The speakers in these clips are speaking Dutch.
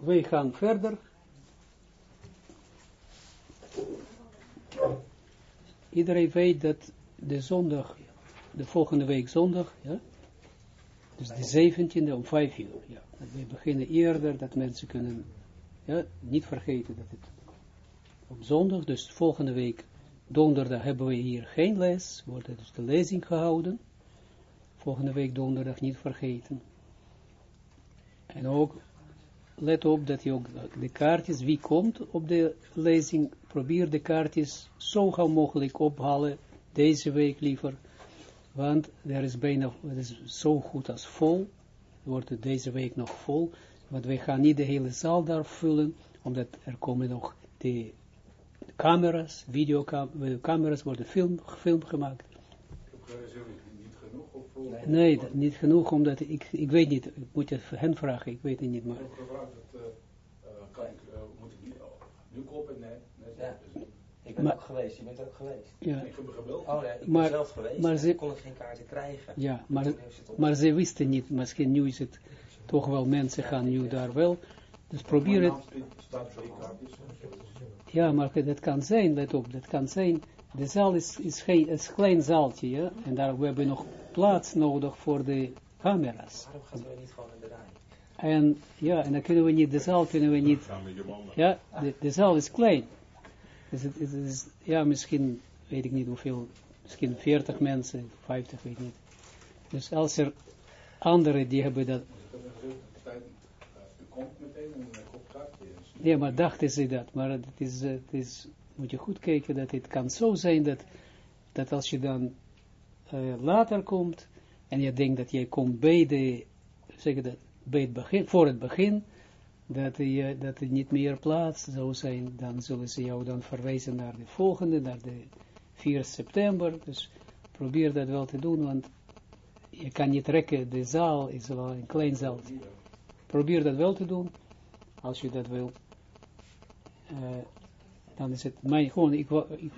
wij gaan verder. Iedereen weet dat de zondag, de volgende week zondag, ja, dus de 17e om 5 uur, ja. We beginnen eerder, dat mensen kunnen, ja, niet vergeten dat het op zondag, dus volgende week donderdag hebben we hier geen les, wordt dus de lezing gehouden. Volgende week donderdag niet vergeten. En ook, let op dat je ook de kaartjes, wie komt op de lezing, probeer de kaartjes zo gauw mogelijk ophalen, deze week liever, want er is bijna, het is zo goed als vol, wordt deze week nog vol, want wij gaan niet de hele zaal daar vullen, omdat er komen nog de camera's, videocamera's worden film, film gemaakt. Nee, niet genoeg, omdat ik, ik weet niet, ik moet het hen vragen, ik weet het niet, maar... Ik heb gevraagd, dat, uh, kan ik, uh, moet ik niet, nu kopen? Nee, nee, ja. Ik ben ook geweest, je bent ook geweest. Ja. Ik heb me gebeld. Oh nee, ik maar, ben zelf geweest, maar ze, kon ik geen kaarten krijgen. Ja, maar, maar ze wisten niet, misschien nu is het toch wel, mensen gaan nu daar wel, dus probeer het... Ja, maar dat kan zijn, let op, dat kan zijn, de zaal is, is, geen, is een klein zaaltje, ja, en daar we hebben nog plaats nodig voor de camera's. Waarom gaan we niet gewoon in de rij? En ja, en dan kunnen we niet, de zaal kunnen we niet, ja, de, de zaal is klein. Dus het, het is, ja, misschien, weet ik niet hoeveel, misschien 40 mensen, 50, weet ik niet. Dus als er anderen die hebben dat... Ja, maar dachten ze dat, maar het is, het is, moet je goed kijken dat het kan zo zijn dat, dat als je dan uh, later komt, en je denkt dat jij komt bij de, zeg dat, bij het begin, voor het begin, dat, je, dat er niet meer plaats zou zijn, dan zullen ze jou dan verwijzen naar de volgende, naar de 4 september, dus probeer dat wel te doen, want je kan niet trekken, de zaal is wel een klein zaal. Probeer dat wel te doen, als je dat wil. Uh, dan is het, mijn, gewoon, ik, ik,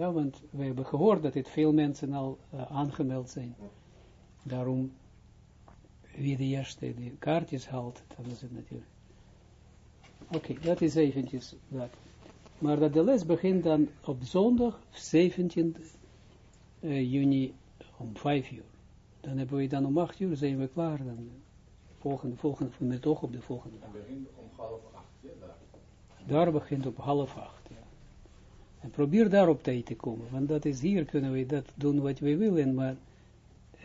ja, want we hebben gehoord dat het veel mensen al uh, aangemeld zijn. Daarom, wie de eerste de kaartjes haalt, dan is het natuurlijk. Oké, okay, dat is eventjes dat. Maar dat de les begint dan op zondag, 17 uh, juni, om 5 uur. Dan hebben we dan om 8 uur, zijn we klaar. Dan volgende, volgende, met oog op de volgende dag. Begint om half 8, ja, daar. Begint op half 8, ja. En probeer daar op tijd te komen, want dat is hier kunnen we dat doen wat we willen, maar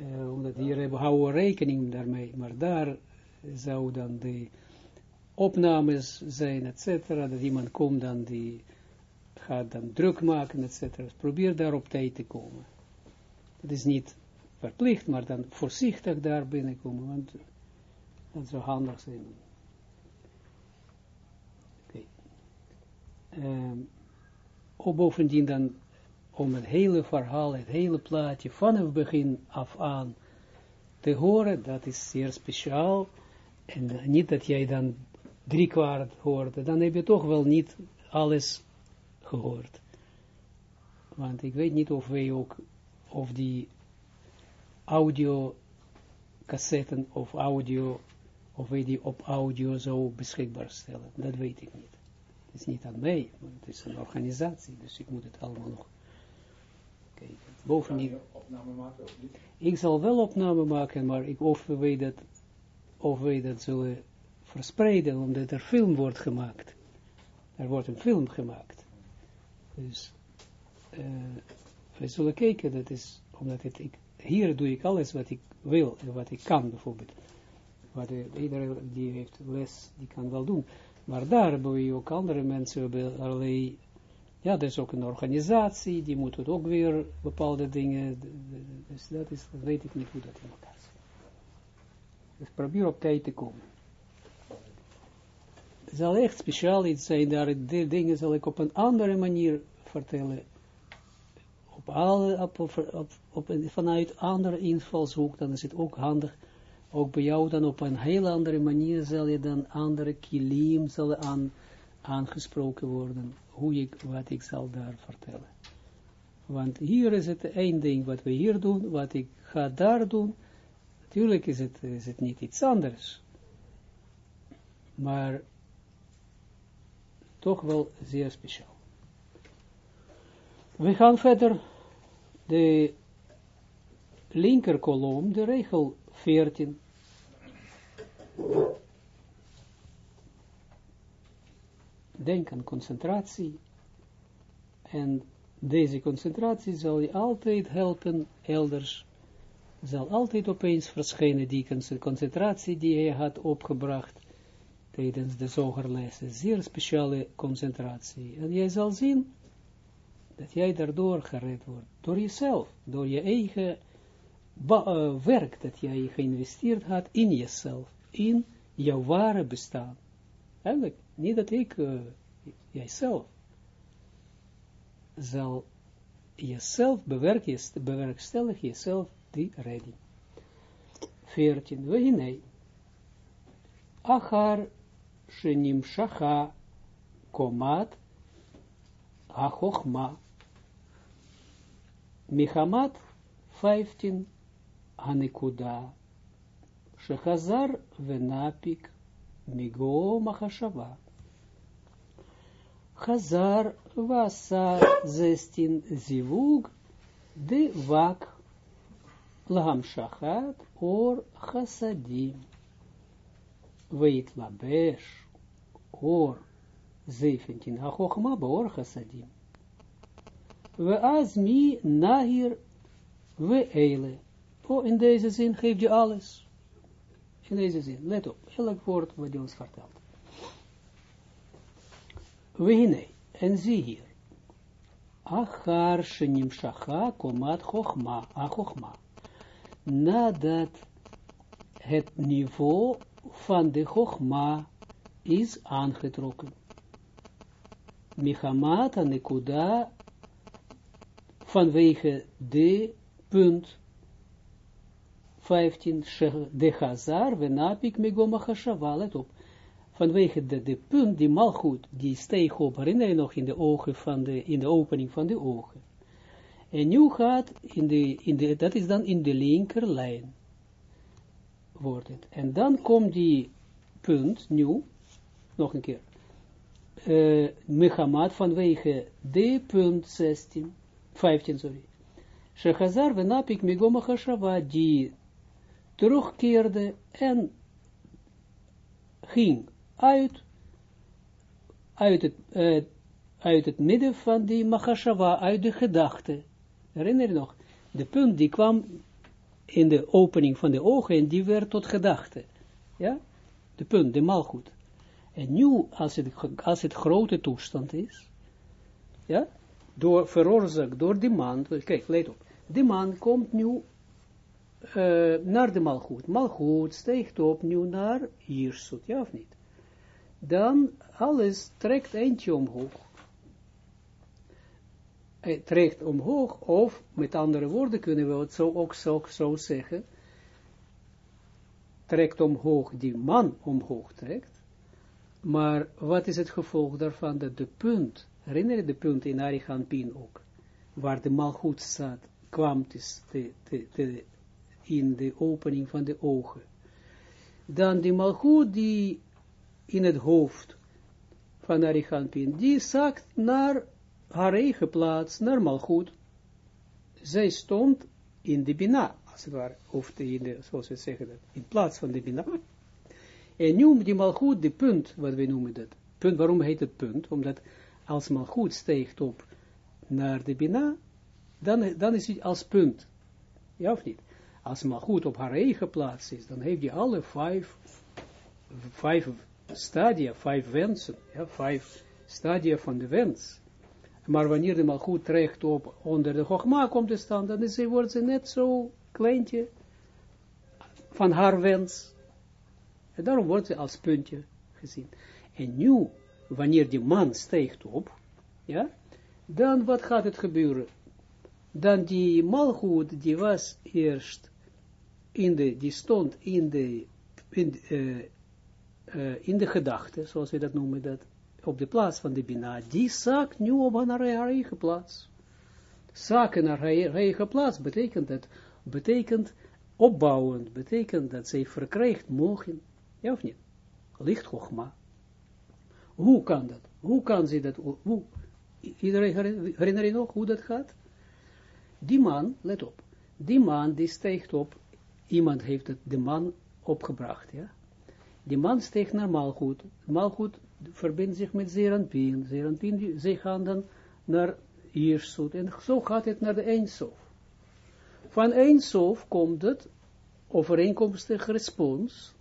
uh, omdat hier hebben, houden we rekening daarmee, maar daar zou dan de opnames zijn, et cetera, dat iemand komt dan die gaat dan druk maken, et cetera. Dus probeer daar op tijd te komen. Het is niet verplicht, maar dan voorzichtig daar binnenkomen, want dat zou handig zijn. Oké. Um, of bovendien dan om het hele verhaal, het hele plaatje van het begin af aan te horen, dat is zeer speciaal. En niet dat jij dan drie kwart hoort, dan heb je toch wel niet alles gehoord. Want ik weet niet of wij ook, of die audio cassetten of audio, of wij die op audio zo beschikbaar stellen. Dat weet ik niet. Het is niet aan mij, het is een organisatie, dus ik moet het allemaal nog kijken. Bovendien, opname maken of niet? Ik zal wel opname maken, maar ik, of, wij dat, of wij dat zullen verspreiden, omdat er film wordt gemaakt. Er wordt een film gemaakt. Dus, uh, wij zullen kijken, dat is, omdat het, ik, hier doe ik alles wat ik wil, en wat ik kan bijvoorbeeld. Wat uh, iedereen die heeft les, die kan wel doen. Maar daar hebben we ook andere mensen, hebben allerlei, ja, er is ook een organisatie, die moet ook weer bepaalde dingen, dus dat is, dat weet ik niet hoe dat in elkaar zit. Dus probeer op tijd te komen. Het zal echt speciaal iets zijn, daar dingen zal ik op een andere manier vertellen. Op alle, op, op, vanuit andere invalshoek, dan is het ook handig ook bij jou dan op een heel andere manier zal je dan andere kilim zal aan, aangesproken worden, hoe ik, wat ik zal daar vertellen. Want hier is het één ding wat we hier doen, wat ik ga daar doen, natuurlijk is het, is het niet iets anders. maar toch wel zeer speciaal. We gaan verder de linker kolom, de regel 14. Denk aan concentratie. En deze concentratie zal je altijd helpen, elders, zal altijd opeens verschijnen, die concentratie die hij had opgebracht tijdens de zogerlessen. Zeer speciale concentratie. En jij zal zien dat jij daardoor gered wordt. Door jezelf, door je eigen uh, werk dat jij geïnvesteerd had in jezelf, in jouw ware bestaan. Eigenlijk, niet dat ik, uh, jijzelf, zal jezelf bewerkstellig jezelf die redding. 14. We nee. Achar shenim shacha komat ha-chochma. Michamat 15 Shechazar venapik migo machashava. Chazar vasa zestin zivug de vak laham shachat or chasadim. Weet labesh or zifentin хохма or chasadim. Веаз azmi nahir ve eile. Oh, in deze zin geef je alles. In deze zin, let op, elk woord wat hij ons vertelt. Wehine, en zie hier. Achar shacha komat chochma, achochma. Nadat het niveau van de chochma is aangetrokken. Michamat nekuda vanwege de punt 15, de Hazar, Venapik, Megoma Hashava, let op. Vanwege de, punt, die malgoed, die steeg op, herinner je nog in de ogen van de, in de opening van de ogen. En nu gaat, in de, in de, dat is dan in de linkerlijn, wordt het. En dan komt die punt, nu, nog een keer, uh, Mechamat vanwege de punt 16, 15, sorry. Shechazar venapik migoma die terugkeerde en ging uit, uit het, uh, uit het midden van die Mahashava, uit de gedachte. Herinner je nog? De punt die kwam in de opening van de ogen en die werd tot gedachte. Ja? De punt, de malgoed. En nu, als het, als het grote toestand is, ja, door, veroorzaakt door die man, kijk, let op, die man komt nu uh, naar de malgoed. Malgoed steekt op nu naar Jirsut, ja of niet? Dan alles trekt eentje omhoog. Het trekt omhoog, of met andere woorden kunnen we het zo ook zo, zo zeggen, trekt omhoog, die man omhoog trekt, maar wat is het gevolg daarvan, dat de punt, herinner je de punt in Arihan Pin ook, waar de malgoed staat, kwam te, te, te, in de opening van de ogen. Dan die malgoed die in het hoofd van Arichampin, die zakt naar haar eigen plaats, naar malgoed. Zij stond in de bina, als het ware, of in de, zoals we zeggen dat, in plaats van de bina. En nu die malgoed, de punt, wat we noemen dat, punt, waarom heet het punt? Omdat als malgoed steekt op naar de bina, dan, dan is het als punt. Ja of niet? Als goed op haar eigen plaats is, dan heeft je alle vijf, vijf stadia, vijf wensen, ja, vijf stadia van de wens. Maar wanneer de malgoed terecht op onder de Chogma komt te staan, dan is, wordt ze net zo kleintje van haar wens. En daarom wordt ze als puntje gezien. En nu, wanneer die man steekt op, ja, dan wat gaat het gebeuren? Dan die malgoed, die was eerst in de, die stond in de, in, uh, in de gedachte, zoals we dat noemen, dat, op de plaats van de Bina, die zak nu op haar eigen plaats. Zaken naar eigen plaats betekent dat, betekent opbouwend, betekent dat zij verkrijgt mogen, ja of niet? licht Chogma. Hoe kan dat? Hoe kan ze dat? Hoe? Iedereen herinner je nog hoe dat gaat? Die man, let op, die man die steekt op, iemand heeft het, de man opgebracht, ja. Die man steekt naar Malchut. Malchut verbindt zich met Zeranpien. Zeranpien, zij gaan dan naar Iersut. En zo gaat het naar de Eindsof. Van Eindsof komt het overeenkomstig respons,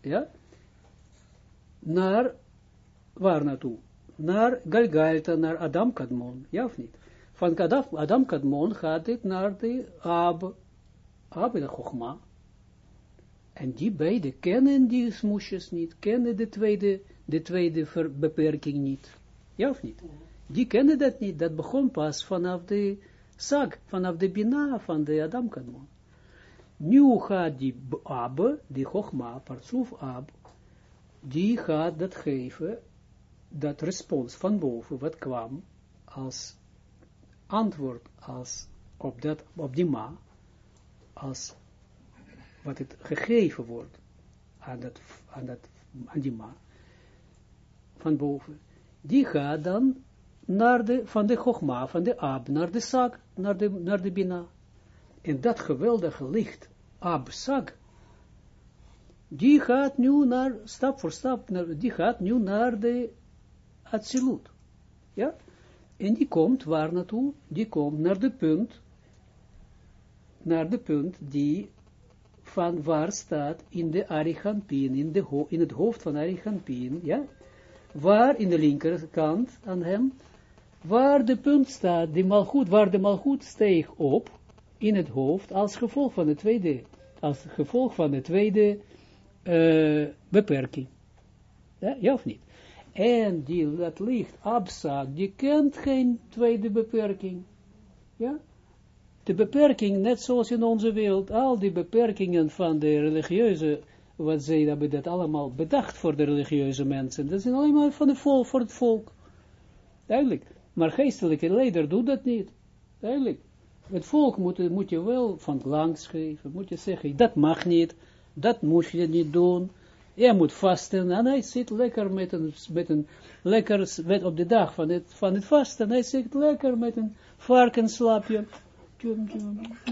ja, naar, waar naartoe? Naar Galgalta, naar Adam Kadmon, ja of niet? Van Adam Kadmon gaat het naar de Ab, Ab de Chogma. En die beide kennen die smoesjes niet, kennen de tweede, de tweede beperking niet. Ja of niet? Die kennen dat niet, dat begon pas vanaf de Sag, vanaf de Bina van de Adam Kadmon. Nu gaat die Ab, die Chogma, Partsuf Ab, die gaat dat geven, dat respons van boven, wat kwam, als antwoord, als op, dat, op die ma, als wat het gegeven wordt aan, dat, aan, dat, aan die ma, van boven, die gaat dan naar de, van de Chogma, van de Ab, naar de Sag, naar de, naar de Bina. En dat geweldige licht, Ab, Sag, die gaat nu naar, stap voor stap, naar, die gaat nu naar de Atsilut. Ja? En die komt waar naartoe? Die komt naar de punt, naar de punt die van waar staat in de Arichampin, in, de in het hoofd van Arichampin, ja? Waar in de linkerkant aan hem, waar de punt staat, die malgoed, waar de malgoed steeg op, in het hoofd, als gevolg van de tweede, als gevolg van de tweede uh, beperking. Ja, ja of niet? En die, dat licht, absa, die kent geen tweede beperking. Ja? De beperking, net zoals in onze wereld, al die beperkingen van de religieuze, wat zij hebben dat allemaal bedacht voor de religieuze mensen, dat zijn allemaal van de volk, voor het volk. Duidelijk. Maar geestelijke leider doet dat niet. Duidelijk. Het volk moet, moet je wel van langs geven, moet je zeggen, dat mag niet, dat moet je niet doen. Je moet vasten. En hij zit lekker met een, met een lekker, met op de dag van het, van het vasten. Hij zit lekker met een varkenslapje.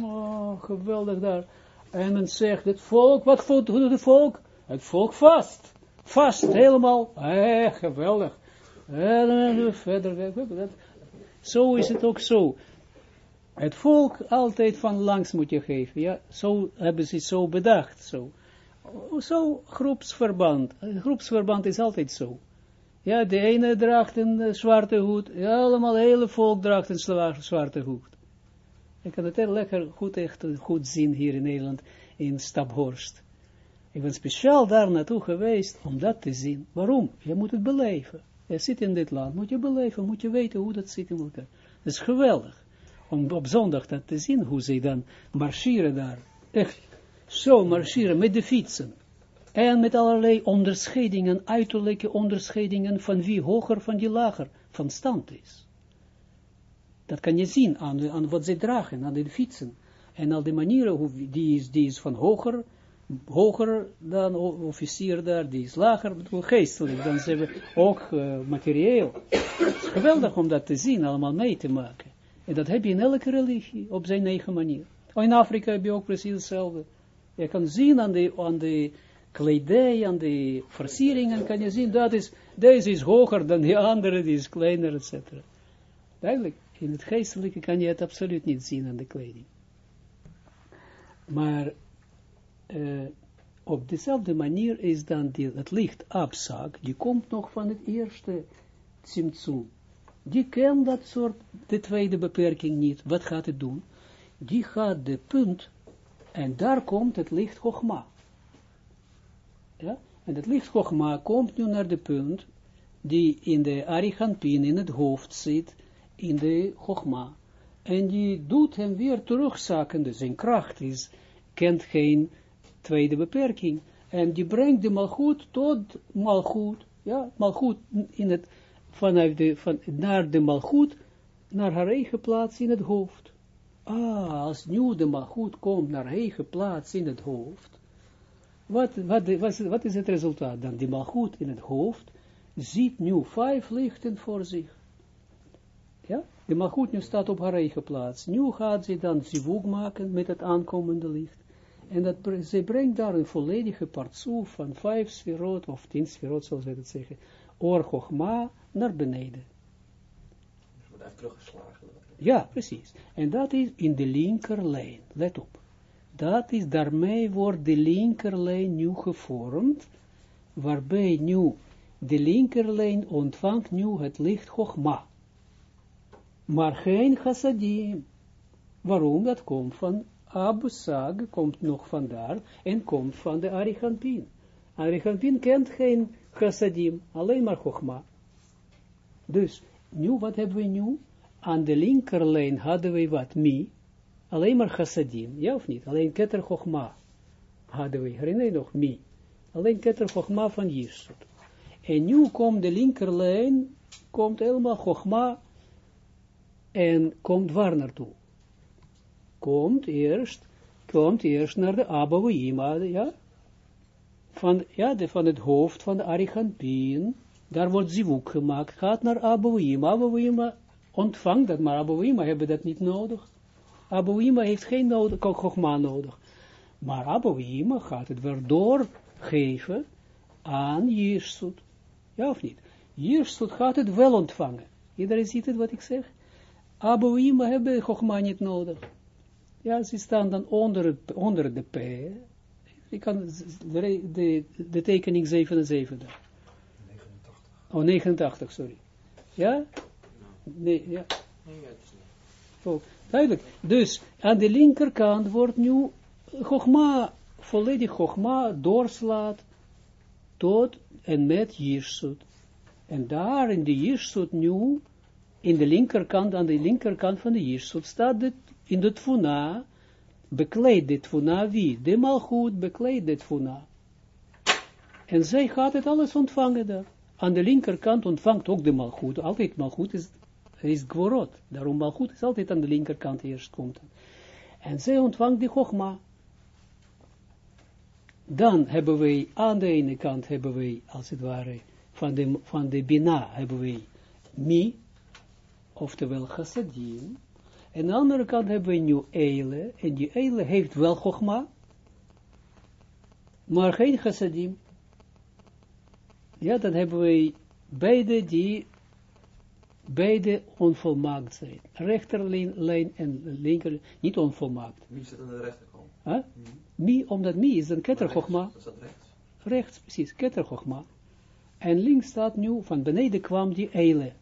Oh, geweldig daar. En men zegt, het volk, wat doet het volk? Het volk vast. Vast, helemaal. Eh, geweldig. En verder, zo is het ook zo. Het volk altijd van langs moet je geven. Ja, zo hebben ze zo bedacht. Zo, zo groepsverband. Groepsverband is altijd zo. Ja, de ene draagt een uh, zwarte hoed. Ja, allemaal, hele volk draagt een zwarte hoed. Ik kan het heel lekker goed, echt goed zien hier in Nederland, in Staphorst. Ik ben speciaal daar naartoe geweest om dat te zien. Waarom? Je moet het beleven. Je zit in dit land, moet je beleven, moet je weten hoe dat zit in elkaar. Dat is geweldig om op zondag dat te zien, hoe ze dan marcheren daar. Echt, zo marcheren met de fietsen. En met allerlei onderscheidingen, uiterlijke onderscheidingen van wie hoger, van die lager van stand is. Dat kan je zien aan, aan wat ze dragen, aan de fietsen. En al die manieren, die, is, van hoger, hoger dan officier daar, die is lager, geestelijk, dan ze hebben ook uh, materieel. Het is geweldig om dat te zien, allemaal mee te maken. En dat heb je in elke religie, op zijn eigen manier. Oh, in Afrika heb je ook precies hetzelfde. Je kan zien aan de, aan de kledij, aan de versieringen, kan je zien, dat is, deze is hoger dan die andere, die is kleiner, etc. Eigenlijk, in het geestelijke kan je het absoluut niet zien aan de kleding. Maar uh, op dezelfde manier is dan die, het licht abzak, die komt nog van het eerste Tsimtsum die kent dat soort, de tweede beperking niet. Wat gaat het doen? Die gaat de punt, en daar komt het licht Chogma. Ja? En het licht Chogma komt nu naar de punt, die in de Arichampin in het hoofd zit, in de Chogma. En die doet hem weer terugzakken, dus zijn kracht is, kent geen tweede beperking. En die brengt de malgoed tot malgoed, ja, malgoed in het vanuit de, van, naar de malgoed, naar haar eigen plaats in het hoofd. Ah, als nu de malgoed komt naar haar eigen plaats in het hoofd, wat, wat, wat, wat is het resultaat dan? Die malgoed in het hoofd ziet nu vijf lichten voor zich. Ja, de malgoed nu staat op haar eigen plaats. Nu gaat ze dan zivug maken met het aankomende licht. En dat, ze brengt daar een volledige partsoef van vijf sferot, of tien sferot, zoals we dat zeggen, or naar beneden. Dus wordt even teruggeslagen. Ja, precies. En dat is in de linkerlijn. Let op. Dat is, daarmee wordt de linkerlijn nu gevormd, waarbij nu de linkerlijn ontvangt nu het licht Chogma. Maar geen chassadim. Waarom? Dat komt van Abu Sag, komt nog vandaar, en komt van de Arichampin. Arichampin kent geen chassadim, alleen maar Chogma. Dus, nu, wat hebben we nu? Aan de linkerlijn hadden we wat? Mi, alleen maar chassadim, ja of niet? Alleen keter Chogma hadden we, herinner je nog? Mi. Alleen keter Chogma van Jirsut. En nu komt de linkerlijn, komt helemaal Chogma en komt waar naartoe? Komt eerst, komt eerst naar de Abouima, ja? Van, ja, de, van het hoofd van de Arichampin, daar wordt zivuk gemaakt, gaat naar Abouima, Abouima ontvangt dat, maar Abouima hebben dat niet nodig. Abouima heeft geen nodig, nodig. Maar Abouima gaat het weer doorgeven aan Jirsut. Ja of niet? Jirsut gaat het wel ontvangen. Iedereen ziet het wat ik zeg? Abouima hebben Chogma niet nodig. Ja, ze staan dan onder, onder de P. Ik kan de, de, de tekening 77. 89. Oh, 89, sorry. Ja? Nee, ja. Oh, duidelijk. Dus, aan de linkerkant wordt nu Chogma, volledig Chogma doorslaat tot en met Jirsut. En daar in de Jirsut nu in de linkerkant, aan de linkerkant van de Jirsut, staat het in de Tfuna, bekleed de Tfuna wie? De Malchut bekleed de Tfuna. En zij gaat het alles ontvangen daar. Aan de linkerkant ontvangt ook de Malchut. Altijd Malchut is, is Gvorot. Daarom Malchut is altijd aan de linkerkant eerst komt. En zij ontvangt de Chogma. Dan hebben wij, aan de ene kant hebben wij, als het ware, van de, van de Bina hebben wij Mi, oftewel chassadim. En aan de andere kant hebben we nu Eile, en die Eile heeft wel Chogma, maar geen chassadim. Ja, dan hebben we beide die, beide onvolmaakt zijn. Rechterlijn en linker, niet onvolmaakt. Wie zit aan de rechterkant? Huh? Mi, omdat mi is een ketter Chogma. Is dat rechts? Rechts, precies, ketter Chogma. En links staat nu, van beneden kwam die Eile.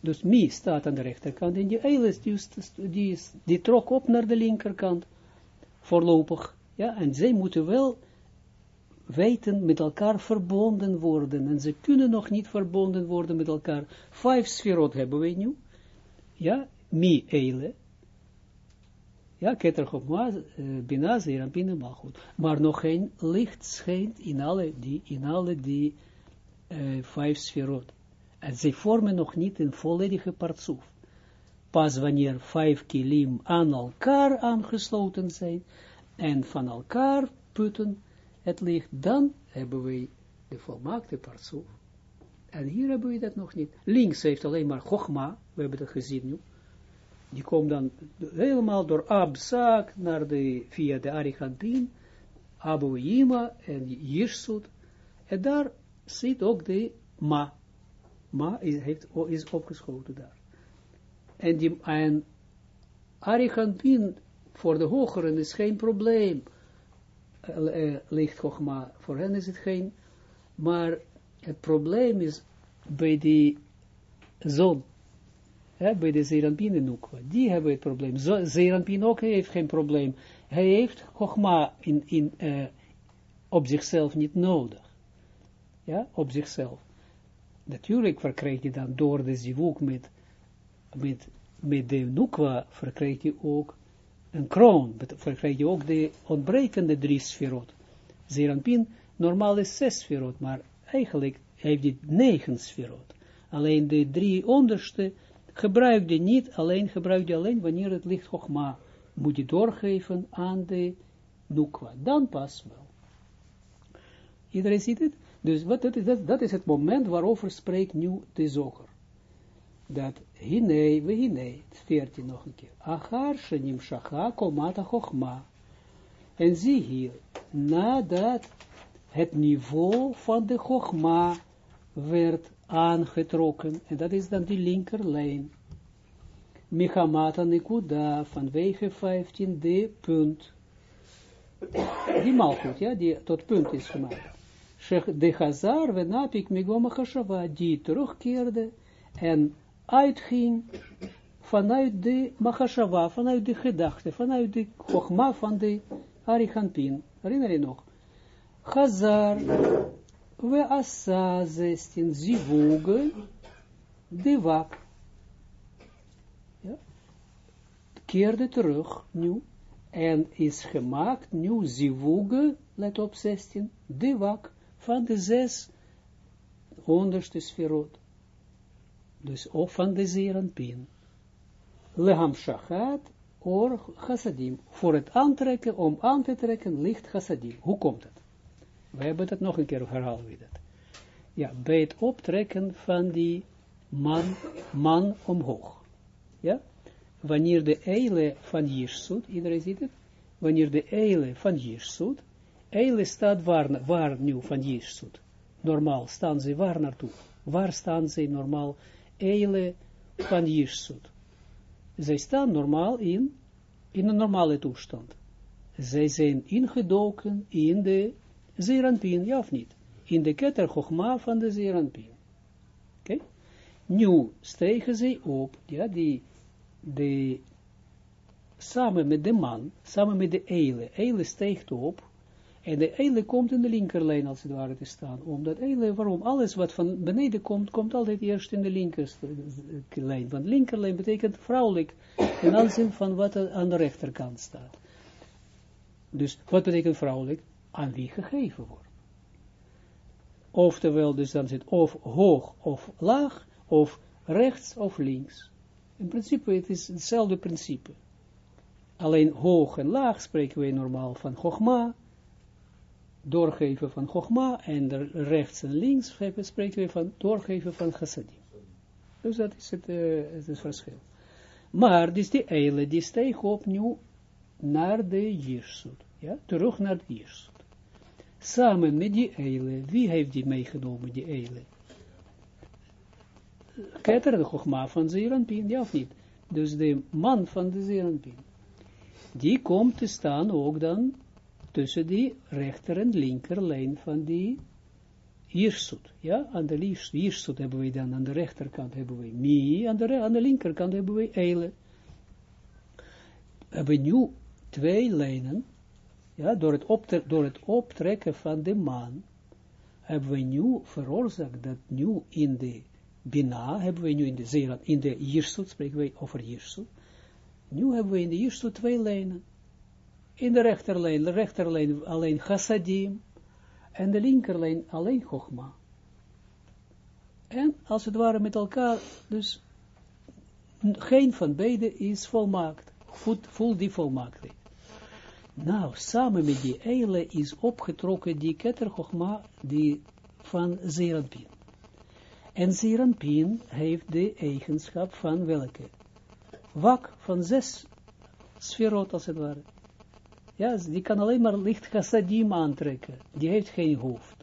Dus mi staat aan de rechterkant en die eilis die, die, die trok op naar de linkerkant, voorlopig. Ja, en zij moeten wel weten met elkaar verbonden worden. En ze kunnen nog niet verbonden worden met elkaar. Vijf sferot hebben wij nu. Ja, mi eile. Ja, keter chokma, uh, bina, zeerampine, maar. Maar nog geen licht schijnt in alle die, in alle die uh, vijf sferot. En zij vormen nog niet een volledige partsoef. Pas wanneer vijf kilim aan elkaar aangesloten zijn en van elkaar putten het licht, dan hebben wij de volmaakte partsoef. En hier hebben we dat nog niet. Links heeft alleen maar Chogma, we hebben dat gezien nu. Die komt dan helemaal door Abzak naar de, via de Arichampin, Abu Yima en Jirsut. En daar zit ook de Ma maar is, heeft, is opgeschoten daar. En, die, en voor de hogeren is geen probleem. Uh, licht Chogma, voor hen is het geen, maar het probleem is bij die zon, hè, bij de Zerampin en die hebben het probleem. Zerampin ook heeft geen probleem. Hij heeft Chogma in, in, uh, op zichzelf niet nodig. Ja, op zichzelf natuurlijk verkrijg je dan door de zivuk met, met, met de nukwa, verkrijg je ook een kroon, verkrijg je ook de ontbrekende drie sferot. Zeranpin, normaal is zes sferot, maar eigenlijk heeft hij negen sferot. Alleen de drie onderste gebruik je niet, alleen gebruik je alleen wanneer het licht hoogma moet je doorgeven aan de nukwa. Dan pas wel. Iedereen ziet het? Dus wat, dat, is, dat, is het moment waarover spreekt nu de zoger. Dat hine, we hine, 14 nog een keer. Achar shenim shacha komata chochma. En zie hier, nadat het niveau van de chochma werd aangetrokken, en dat is dan die linkerlijn. Michamata Nikuda vanwege 15 de punt. Die malgoed, ja, die tot punt is gemaakt. De Hazar we napik migoma chashava, die terugkeerde en uitging vanuit de machashava, vanuit de gedachte, vanuit de chogma van de Arihanpin. Herinner je? Hazar we asa 16 zivuge de wak. Ja? Keerde terug nu en is gemaakt nu zivuge, let op 16, de wak van de zes onderste sferot. Dus of van de zeeranpin. Leham shachat or chassadim. Voor het aantrekken, om aan te trekken, licht chassadim. Hoe komt het? We hebben het nog een keer herhaald dat. Ja, bij het optrekken van die man, man omhoog. Ja? Wanneer de eile van Jirsut, iedereen ziet het? Wanneer de eile van Jirsut, eile staat waar, waar nu van Jirsut? Normaal staan ze waar naartoe? Waar staan ze normaal? Eile van Jirsut. Zij staan normaal in, in een normale toestand. Zij zijn ingedoken in de Zeranpin, ja of niet? In de ketter van de Zeranpin. Oké? Okay? Nu stegen ze op, ja, die, de, samen met de man, samen met de eile. Eile steegt op, en de eile komt in de linkerlijn als het ware te staan. Omdat eile, waarom? Alles wat van beneden komt, komt altijd eerst in de linkerlijn. Want linkerlijn betekent vrouwelijk, in aanzien van wat aan de rechterkant staat. Dus, wat betekent vrouwelijk? aan wie gegeven wordt. Oftewel, dus dan zit of hoog of laag, of rechts of links. In principe, het is hetzelfde principe. Alleen hoog en laag spreken wij normaal van Chogma, doorgeven van Chogma, en rechts en links spreken we van doorgeven van Chassadim. Dus dat is het, uh, het verschil. Maar dus die eile, die steeg op nu naar de Jirsut. Ja, terug naar de Jirsut samen met die eile. Wie heeft die meegenomen, die eile? Keter de Chogma van Zeranpin, ja of niet? Dus de man van de Zeranpin. Die komt te staan ook dan tussen die rechter en linker lijn van die Jirsut. Ja, aan de Jirsut hebben we dan, aan de rechterkant hebben we Mi, aan de, aan de linkerkant hebben we Eile. We hebben nu twee lijnen ja, door het, door het optrekken van de maan, hebben we nu veroorzaakt dat nu in de Bina, hebben we nu in de Zeran, in de Jirsut, spreken we over Jirsut, nu hebben we in de Jirsut twee lijnen. In de rechterlijn, de rechterlijn alleen Chassadim, en de linkerlijn alleen Chogma. En als het ware met elkaar, dus geen van beide is volmaakt, voel die volmaaktheid. Nou, samen met die eile is opgetrokken die keter die van Zeranpin. En Zeranpin heeft de eigenschap van welke? Wak van zes sferot als het ware. Ja, die kan alleen maar licht chassadim aantrekken. Die heeft geen hoofd.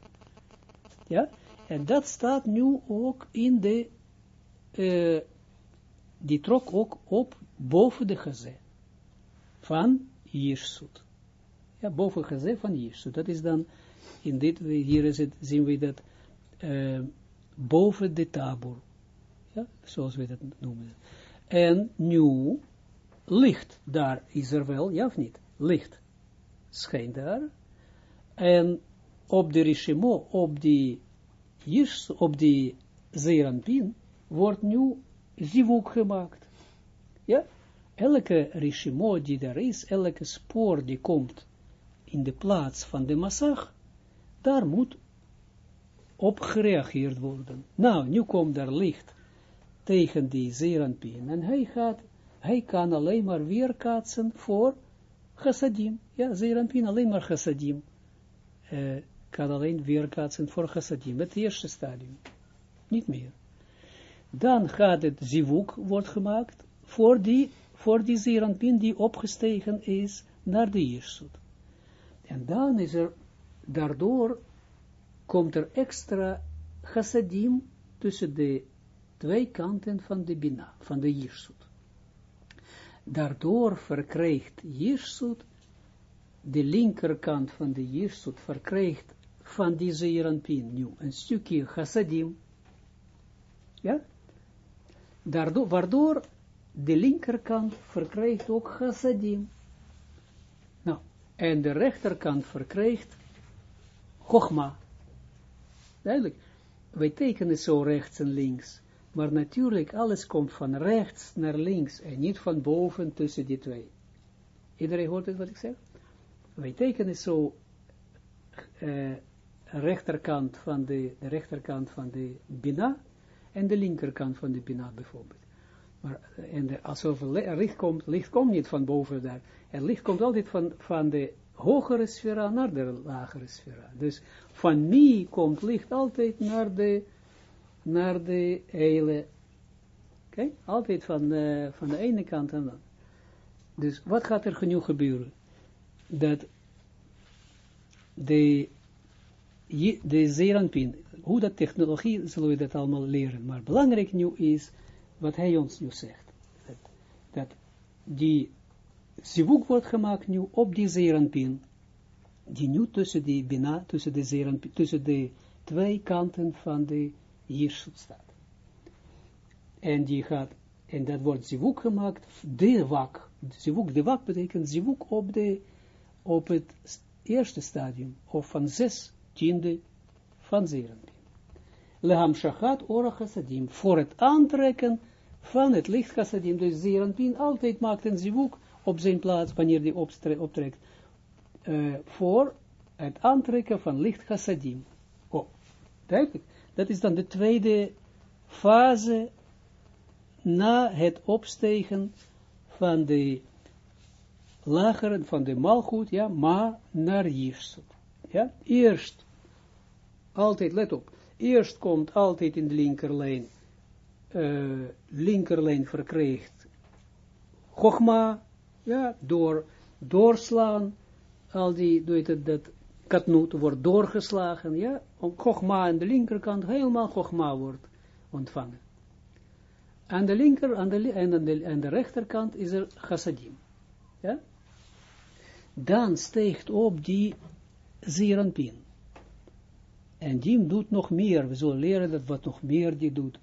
Ja, en dat staat nu ook in de, uh, die trok ook op boven de gezet van Jirsut ja, boven gezegd van Jezus. Dat is dan, in dit, hier is het, zien we dat, uh, boven de tabor. Ja, zoals we dat noemen. En nu, licht, daar is er wel, ja of niet? Licht schijnt daar. En op de Rishimo, op die Jirs, op die Zeranpin, wordt nu zivuk gemaakt. Ja? Elke Rishimo die daar is, elke spoor die komt in de plaats van de massag, daar moet op gereageerd worden. Nou, nu komt er licht tegen die zeeranpien en hij gaat, hij kan alleen maar weerkaatsen voor chassadim. Ja, zeeranpien alleen maar chassadim uh, kan alleen weerkaatsen voor chassadim, het eerste stadium. Niet meer. Dan gaat het zivuk, wordt gemaakt, voor die, voor die zeranpin die opgestegen is naar de Jirsut. En dan is er, daardoor komt er extra chassadim tussen de twee kanten van de Bina, van de Jirsut. Daardoor verkrijgt Jirsut, de linkerkant van de Jirsut, verkrijgt van die Zeranpin nu een stukje chassadim. Ja? Waardoor de linkerkant verkrijgt ook chassadim. Nou, en de rechterkant verkrijgt chogma. Duidelijk. Wij tekenen zo rechts en links. Maar natuurlijk, alles komt van rechts naar links en niet van boven tussen die twee. Iedereen hoort het wat ik zeg? Wij tekenen zo uh, rechterkant van de, de rechterkant van de bina en de linkerkant van de bina bijvoorbeeld. Maar, eh, en de, alsof licht komt, licht komt niet van boven daar. Het licht komt altijd van, van de hogere sfera naar de lagere sfera. Dus van mij komt licht altijd naar de, naar de hele, altijd van, uh, van de ene kant en dan. Dus wat gaat er nu gebeuren? Dat de, de zeranpin, hoe dat technologie, zullen we dat allemaal leren. Maar belangrijk nu is, wat hij ons nu zegt. Dat, dat die zivuk wordt gemaakt nu op die zeranpin, die nu tussen die bina, tussen de zeranpin, tussen de twee kanten van de jirsut staat. En die gaat, en dat wordt zivuk gemaakt, de wak, zivuk, de wak betekent zivuk op de, op het eerste stadium, of van zes tiende van zeranpin. Leham shachat ora chassadim, voor het aantrekken van het licht chassadim, dus zeranpin altijd maakt een zivuk op zijn plaats, wanneer die optrekt, uh, voor het aantrekken van licht chassadim. Oh, duidelijk. Dat is dan de tweede fase na het opstegen van de lagere, van de malgoed, ja, maar naar Jirsut. Ja, eerst, altijd, let op, eerst komt altijd in de linkerlijn, uh, linkerlijn verkrijgt Chogma, ja, door doorslaan, al die, doe het, dat katnoot wordt doorgeslagen, ja, Chogma aan de linkerkant helemaal Chogma wordt ontvangen. Aan de linker aan de, en aan de, aan de rechterkant is er chassadim. Ja? Dan steekt op die Zeranpin. En die doet nog meer. We zullen leren dat wat nog meer die doet.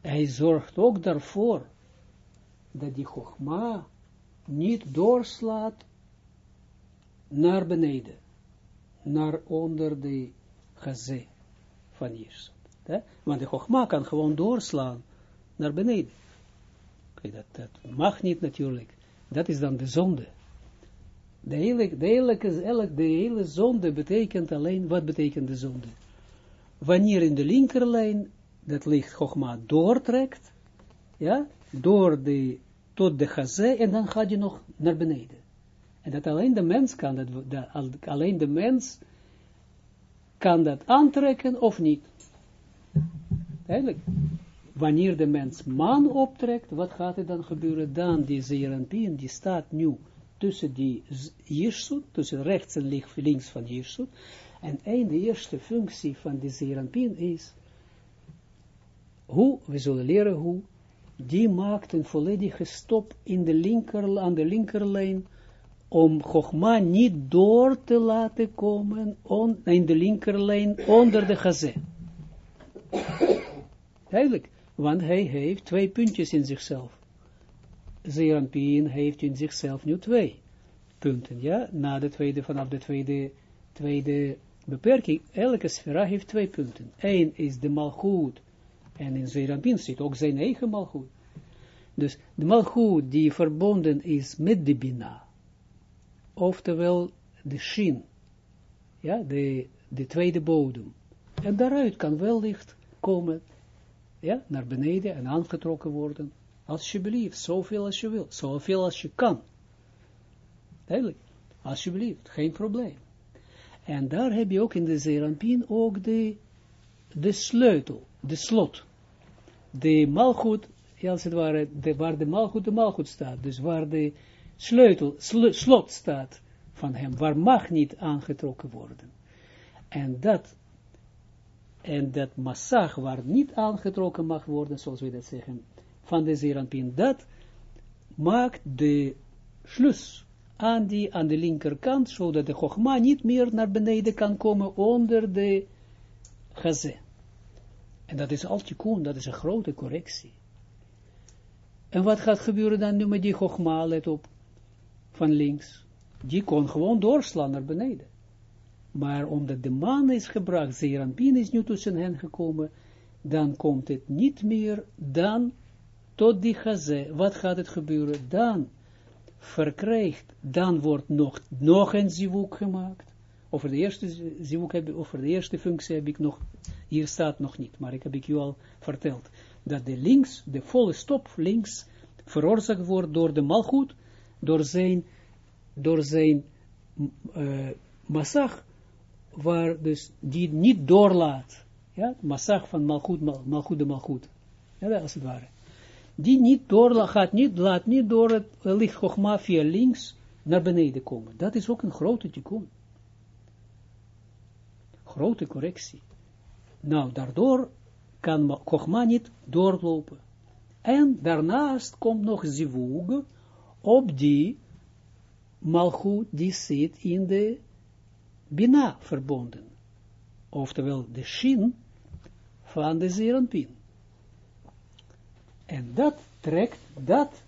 Hij zorgt ook daarvoor dat die Chogma niet doorslaat naar beneden, naar onder de gazé van Jirsut. Want de Chogma kan gewoon doorslaan naar beneden. Dat, dat mag niet natuurlijk. Dat is dan de zonde. De hele, de, hele, de hele zonde betekent alleen, wat betekent de zonde? Wanneer in de linkerlijn dat licht Chogma doortrekt, ja, door de tot de gazé en dan gaat je nog naar beneden. En dat alleen de mens kan dat, alleen de mens kan dat aantrekken of niet. Eigenlijk, wanneer de mens man optrekt, wat gaat er dan gebeuren? Dan die Zeranpien, die staat nu tussen die Jirsut, tussen rechts en links van Jirsut, en een de eerste functie van die Zeranpien is, hoe, we zullen leren hoe, die maakt een volledige stop in de linker, aan de linkerlijn, om Chogma niet door te laten komen in de linkerlijn onder de gazé. Duidelijk, want hij heeft twee puntjes in zichzelf. Zeranpien heeft in zichzelf nu twee punten, ja, na de tweede, vanaf de tweede, tweede beperking, elke sfera heeft twee punten. Eén is de malgoed, en in Zeranpin zit ook zijn eigen malgoed. Dus de malgoed die verbonden is met de bina, oftewel de shin, ja, de, de tweede bodem. En daaruit kan wel licht komen, ja, naar beneden en aangetrokken worden, alsjeblieft, zoveel als je wilt, zoveel als je kan. Duidelijk, alsjeblieft, geen probleem. En daar heb je ook in de Zerampin ook de, de sleutel, de slot. De malgoed, als het ware, de, waar de malgoed de malgoed staat. Dus waar de sleutel, slot staat van hem, waar mag niet aangetrokken worden. En dat, en dat massag waar niet aangetrokken mag worden, zoals we dat zeggen, van de Zeranpin, dat maakt de slus aan, die, aan de linkerkant, zodat de Chogma niet meer naar beneden kan komen onder de gazé. En dat is al koen, dat is een grote correctie. En wat gaat gebeuren dan nu met die Chogma, let op, van links? Die kon gewoon doorslaan naar beneden. Maar omdat de man is gebracht, Zeranpin is nu tussen hen gekomen, dan komt het niet meer dan tot die gazé. Wat gaat het gebeuren? Dan verkrijgt, dan wordt nog, nog een zivuk gemaakt. Over de eerste zivuk heb, over de eerste functie heb ik nog, hier staat nog niet, maar ik heb ik u al verteld, dat de links, de volle stop links, veroorzaakt wordt door de malgoed, door zijn, door zijn uh, massag, waar dus die niet doorlaat, ja, massag van malgoed, malgoed de malgoed, ja, als het ware die niet door, gaat niet, laat niet door het licht Chogma via links naar beneden komen. Dat is ook een grote tikkun. Grote correctie. Nou, daardoor kan Chogma niet doorlopen. En daarnaast komt nog zivug op die malchut die zit in de bina verbonden. Oftewel de shin van de zerenpin. En dat trekt, dat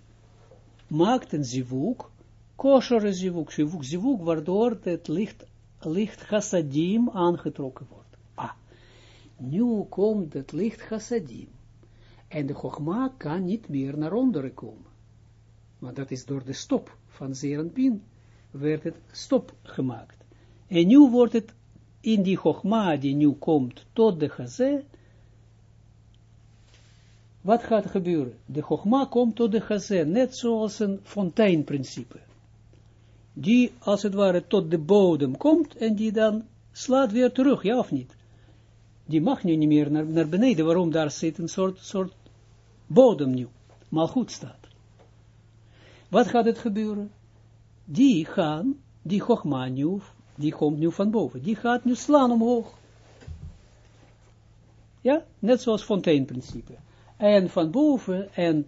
maakt een zivuk, kosher zivuk, zivuk, zivuk, waardoor het licht, licht chassadim aangetrokken wordt. Ah, nu komt het licht chassadim. En de chogma kan niet meer naar onderen komen. Maar dat is door de stop van Zerenpin, werd het stop gemaakt. En nu wordt het in die chogma die nu komt tot de chazé, wat gaat gebeuren? De Chogma komt tot de Chazé, net zoals een fonteinprincipe. Die, als het ware, tot de bodem komt en die dan slaat weer terug, ja of niet? Die mag nu niet meer naar, naar beneden, waarom daar zit een soort, soort bodem nu, maar goed staat. Wat gaat het gebeuren? Die gaan, die Chogma nu, die komt nu van boven, die gaat nu slaan omhoog. Ja, net zoals fonteinprincipe en van boven, en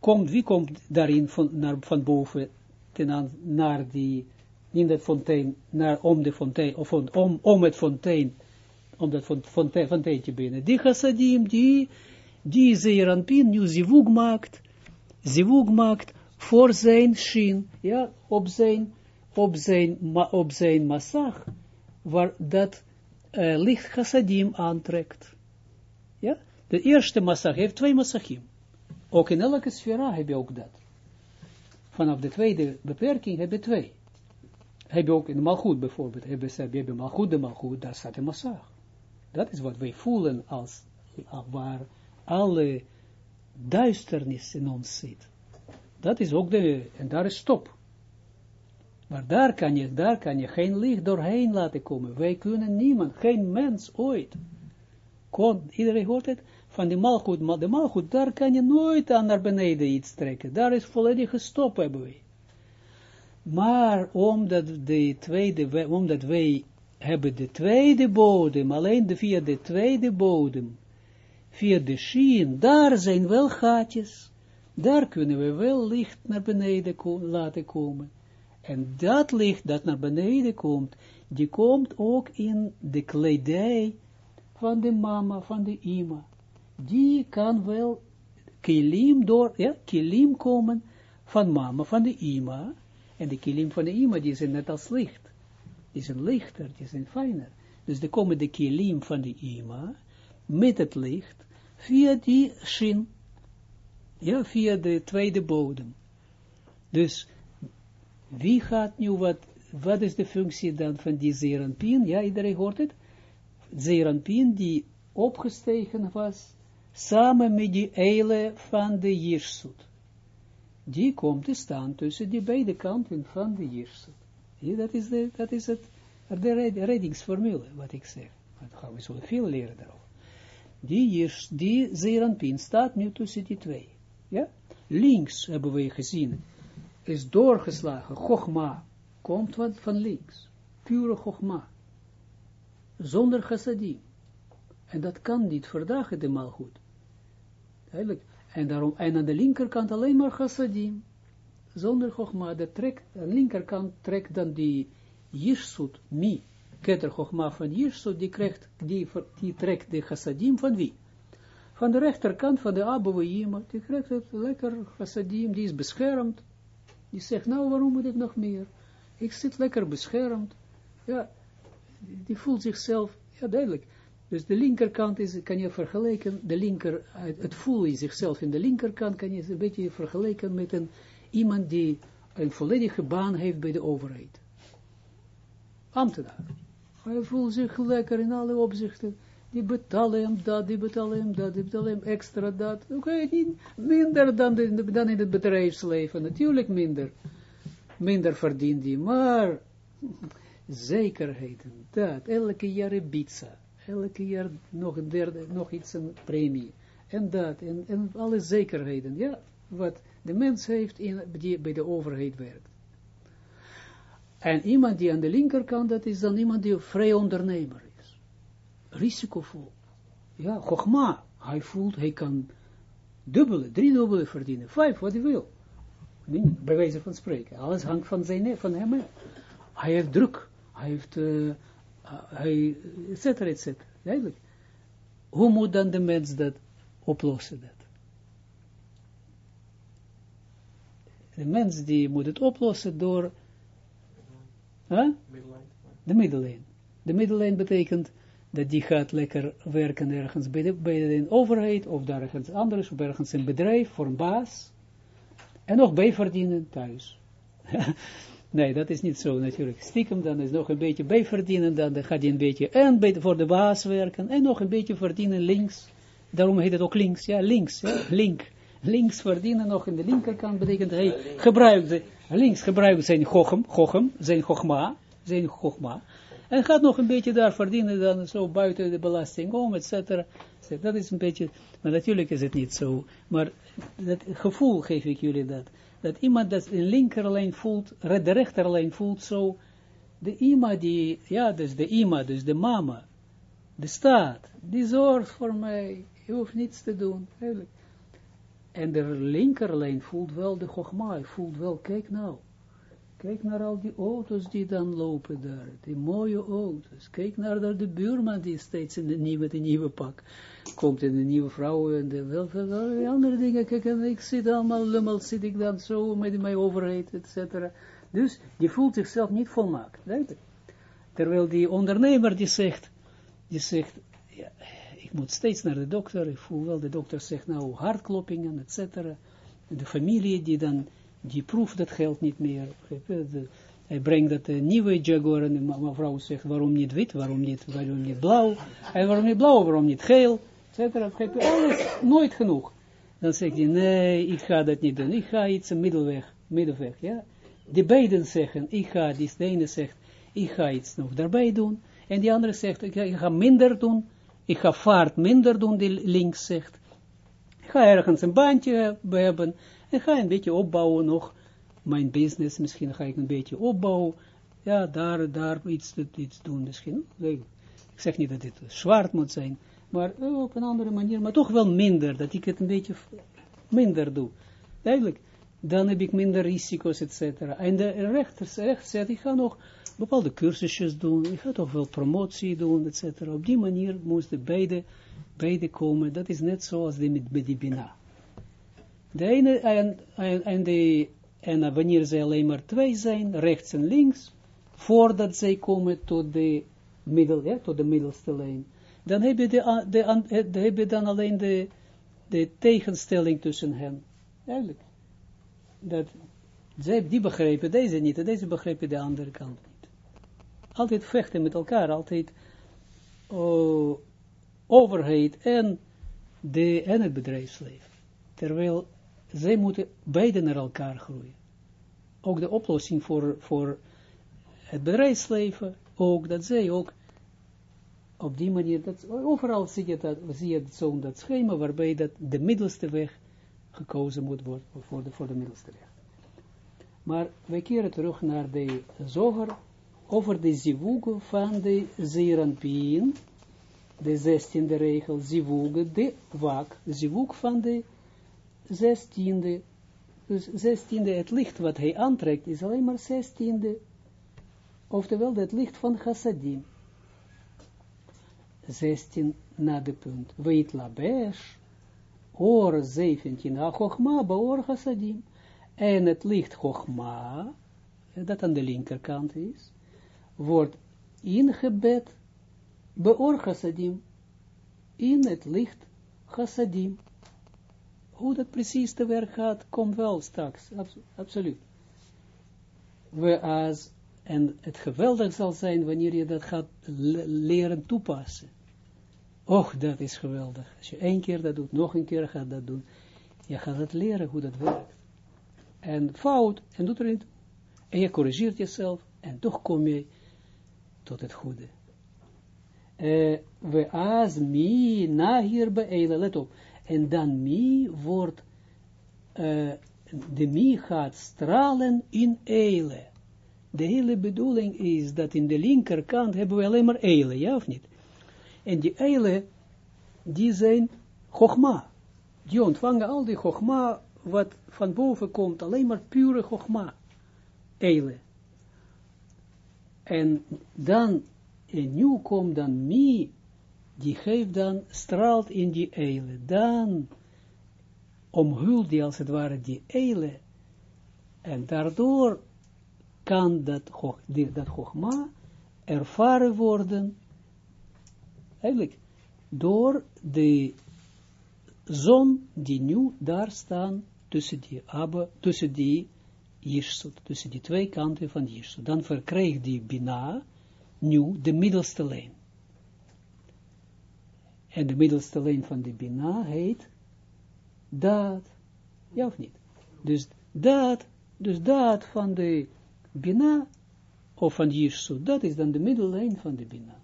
komt, wie komt daarin van, naar, van boven, ten naar die, in naar, om de fontein, of om, om het fontein, om dat fontein, fonteintje binnen. Die chassadim, die, die zeeranpin nu zivug maakt, zivug maakt voor zijn shin, ja, op zijn, op zijn, op zijn massag, waar dat uh, licht chassadim aantrekt. De eerste massag heeft twee massachim. Ook in elke sfera heb je ook dat. Vanaf de tweede beperking heb je twee. Heb je ook in de malgoed bijvoorbeeld, heb je, heb malgoed, de malgoed, daar staat een massag. Dat is wat wij voelen als, waar alle duisternis in ons zit. Dat is ook de, en daar is stop. Maar daar kan je, daar kan je geen licht doorheen laten komen. Wij kunnen niemand, geen mens ooit. Kon, iedereen hoort het, van de malgoed, maar de malgoed, daar kan je nooit aan naar beneden iets trekken. Daar is volledig gestopt, hebben we. Maar omdat, de tweede, omdat wij hebben de tweede bodem, alleen de, via de tweede bodem, via de schien, daar zijn wel gaatjes. Daar kunnen we wel licht naar beneden laten komen. En dat licht dat naar beneden komt, die komt ook in de kledij van de mama, van de ima die kan wel kilim door, ja, kilim komen van mama, van de ima, en de kilim van de ima, die zijn net als licht, die zijn lichter, die zijn fijner, dus dan komen de kilim van de ima, met het licht, via die shin, ja, via de tweede bodem. Dus, wie gaat nu wat, wat is de functie dan van die zeranpien? Ja, iedereen hoort het. Zeranpien die opgestegen was samen met die eile van de Jirsut. Die komt te staan tussen die beide kanten van de Jirsut. Dat, is de, dat is het De reddingsformule, wat ik zeg. Dat gaan we zo veel leren daarover. Die, is, die zeeranpin staat nu tussen die twee. Ja? Links hebben we gezien, is doorgeslagen, Chogma, komt wat van links. Pure Chogma. Zonder chassadim. En dat kan niet verdragen de malgoed. En, daarom, en aan de linkerkant alleen maar chassadim. Zonder chogma. De trekt, aan de linkerkant trekt dan die jirsut, mi. Keter chogma van jirsut, die, krijgt, die, die trekt de chassadim van wie? Van de rechterkant van de Abouima, die krijgt het lekker chassadim, die is beschermd. Die zegt, nou waarom moet ik nog meer? Ik zit lekker beschermd. Ja, die voelt zichzelf, ja duidelijk. Dus de linkerkant is, kan je vergelijken, de linker, het voelen in zichzelf in de linkerkant kan je een beetje vergelijken met een, iemand die een volledige baan heeft bij de overheid. Ambtenaar. Hij voelt zich lekker in alle opzichten. Die betalen hem dat, die betalen hem dat, die betalen hem extra dat. Oké, minder dan, de, dan in het bedrijfsleven, natuurlijk minder. Minder verdient hij, maar zekerheden, dat, elke jaar pizza elke jaar nog een derde, nog iets een premie. En dat, en, en alle zekerheden, ja, wat de mens heeft in, die bij de overheid werkt. En iemand die aan de linkerkant, dat is dan iemand die vrij ondernemer is. Risicovol. Ja, Chogma, hij voelt, hij kan dubbele, driedubbele verdienen, vijf, wat hij wil. Bij wijze van spreken. Alles hangt van, zijn, van hem. Hij heeft druk. Hij heeft... Uh, hij, et cetera, et cetera. Hoe moet dan de mens dat oplossen? Dat? De mens die moet het oplossen door de middellijn. De middellijn betekent dat die gaat lekker werken ergens bij de, bij de overheid of daar ergens anders, of ergens een bedrijf voor een baas. En nog bijverdienen thuis. Nee, dat is niet zo natuurlijk. Stiekem, dan is nog een beetje bijverdienen, dan gaat hij een beetje en bij, voor de baas werken, en nog een beetje verdienen links. Daarom heet het ook links, ja, links, ja, link. Links verdienen nog in de linkerkant betekent hij gebruikt, links gebruikt zijn gochem, gochem, zijn gogma, zijn gogma. En gaat nog een beetje daar verdienen, dan zo buiten de belasting om, et cetera. Dat is een beetje, maar natuurlijk is het niet zo. Maar dat gevoel geef ik jullie dat dat iemand dat in linkerlijn voelt, de rechterlijn voelt zo, de ima die, ja, dus de ima, dus de mama, de staat, die zorgt voor mij, je hoeft niets te doen. En de linkerlijn voelt wel de gogma, voelt wel, kijk nou, kijk naar al die auto's die dan lopen daar, die mooie auto's, kijk naar de buurman die steeds in de nieuwe, de nieuwe pak komt in een nieuwe vrouw en de, wel, andere dingen, kijk, en ik zit allemaal lummel, zit ik dan zo met mijn overheid, et cetera. Dus die voelt zichzelf niet volmaakt, weet Terwijl die ondernemer die zegt, die zegt, ja, ik moet steeds naar de dokter, ik voel wel, de dokter zegt nou hartkloppingen, et cetera. De familie die dan, die proeft dat geld niet meer, hij brengt dat uh, nieuwe Jaguar en de mevrouw zegt, waarom niet wit, waarom niet, waarom niet blauw, en waarom niet blauw, waarom niet geel, je? Alles, nooit genoeg. Dan zegt hij, nee, ik ga dat niet doen. Ik ga iets een middelweg, middenweg, ja. De beiden zeggen, ik ga, die ene zegt, ik ga iets nog daarbij doen. En die andere zegt, ik ga, ik ga minder doen. Ik ga vaart minder doen, die links zegt. Ik ga ergens een baantje hebben. En ga een beetje opbouwen nog. Mijn business, misschien ga ik een beetje opbouwen. Ja, daar, daar iets, iets doen misschien. Ik zeg niet dat dit zwart moet zijn maar op een andere manier, maar toch wel minder, dat ik het een beetje minder doe. Eigenlijk, dan heb ik minder risico's, et cetera. En de rechter, rechter zegt, ik ga nog bepaalde cursusjes doen, ik ga toch wel promotie doen, et cetera. Op die manier moesten beide, beide komen, dat is net zoals de, met, met die Bina. De ene, en, en, en, de, en wanneer zij alleen maar twee zijn, rechts en links, voordat zij komen tot de middel, ja, tot de middelste lijn, dan heb je, de, de, de, heb je dan alleen de, de tegenstelling tussen hen. Eigenlijk. Dat, zij, die begrepen deze niet, en deze begrepen de andere kant niet. Altijd vechten met elkaar, altijd uh, overheid en, de, en het bedrijfsleven. Terwijl zij moeten beide naar elkaar groeien. Ook de oplossing voor, voor het bedrijfsleven ook, dat zij ook op die manier, dat, overal zie je, dat, zie je zo'n dat schema waarbij dat de middelste weg gekozen moet worden voor de, voor de middelste weg. Maar wij keren terug naar de zoger over de zivug van de zeranpien, de zestiende regel, zivug, de wak, zivug van de zestiende, dus zestiende, het licht wat hij aantrekt, is alleen maar zestiende, oftewel het licht van chassadim. 16 na de punt. Weet labesh, or 17, ha chokma, baor chassadim. En het licht chokma, dat aan de linkerkant is, wordt ingebed, beor chassadim, in het licht chassadim. Hoe dat precies te werk gaat, komt wel straks, absoluut. We als, en het geweldig zal zijn wanneer je dat gaat leren toepassen. Och, dat is geweldig. Als je één keer dat doet, nog een keer gaat dat doen, je gaat het leren hoe dat werkt. En fout, en doet er niet. En je corrigeert jezelf, en toch kom je tot het goede. Uh, we mi na hier bij let op. En dan mi wordt, uh, de mi gaat stralen in eile. De hele bedoeling is dat in de linkerkant hebben we alleen maar eile, ja of niet? En die eile, die zijn chogma. Die ontvangen al die chogma, wat van boven komt, alleen maar pure chogma. Eile. En dan, en nu komt dan mi, die geeft dan, straalt in die eile. Dan omhult die als het ware die eile. En daardoor kan dat, dat chogma ervaren worden eigenlijk door de zon die nu daar staan tussen die Abba, tussen die tussen die twee kanten van Jirsut. Dan verkrijgt die Bina nu de middelste lijn. En de middelste lijn van de Bina heet dat, ja of niet? Dus dat, dus dat van de Bina, of van Jirsut, dat is dan de middellijn van de Bina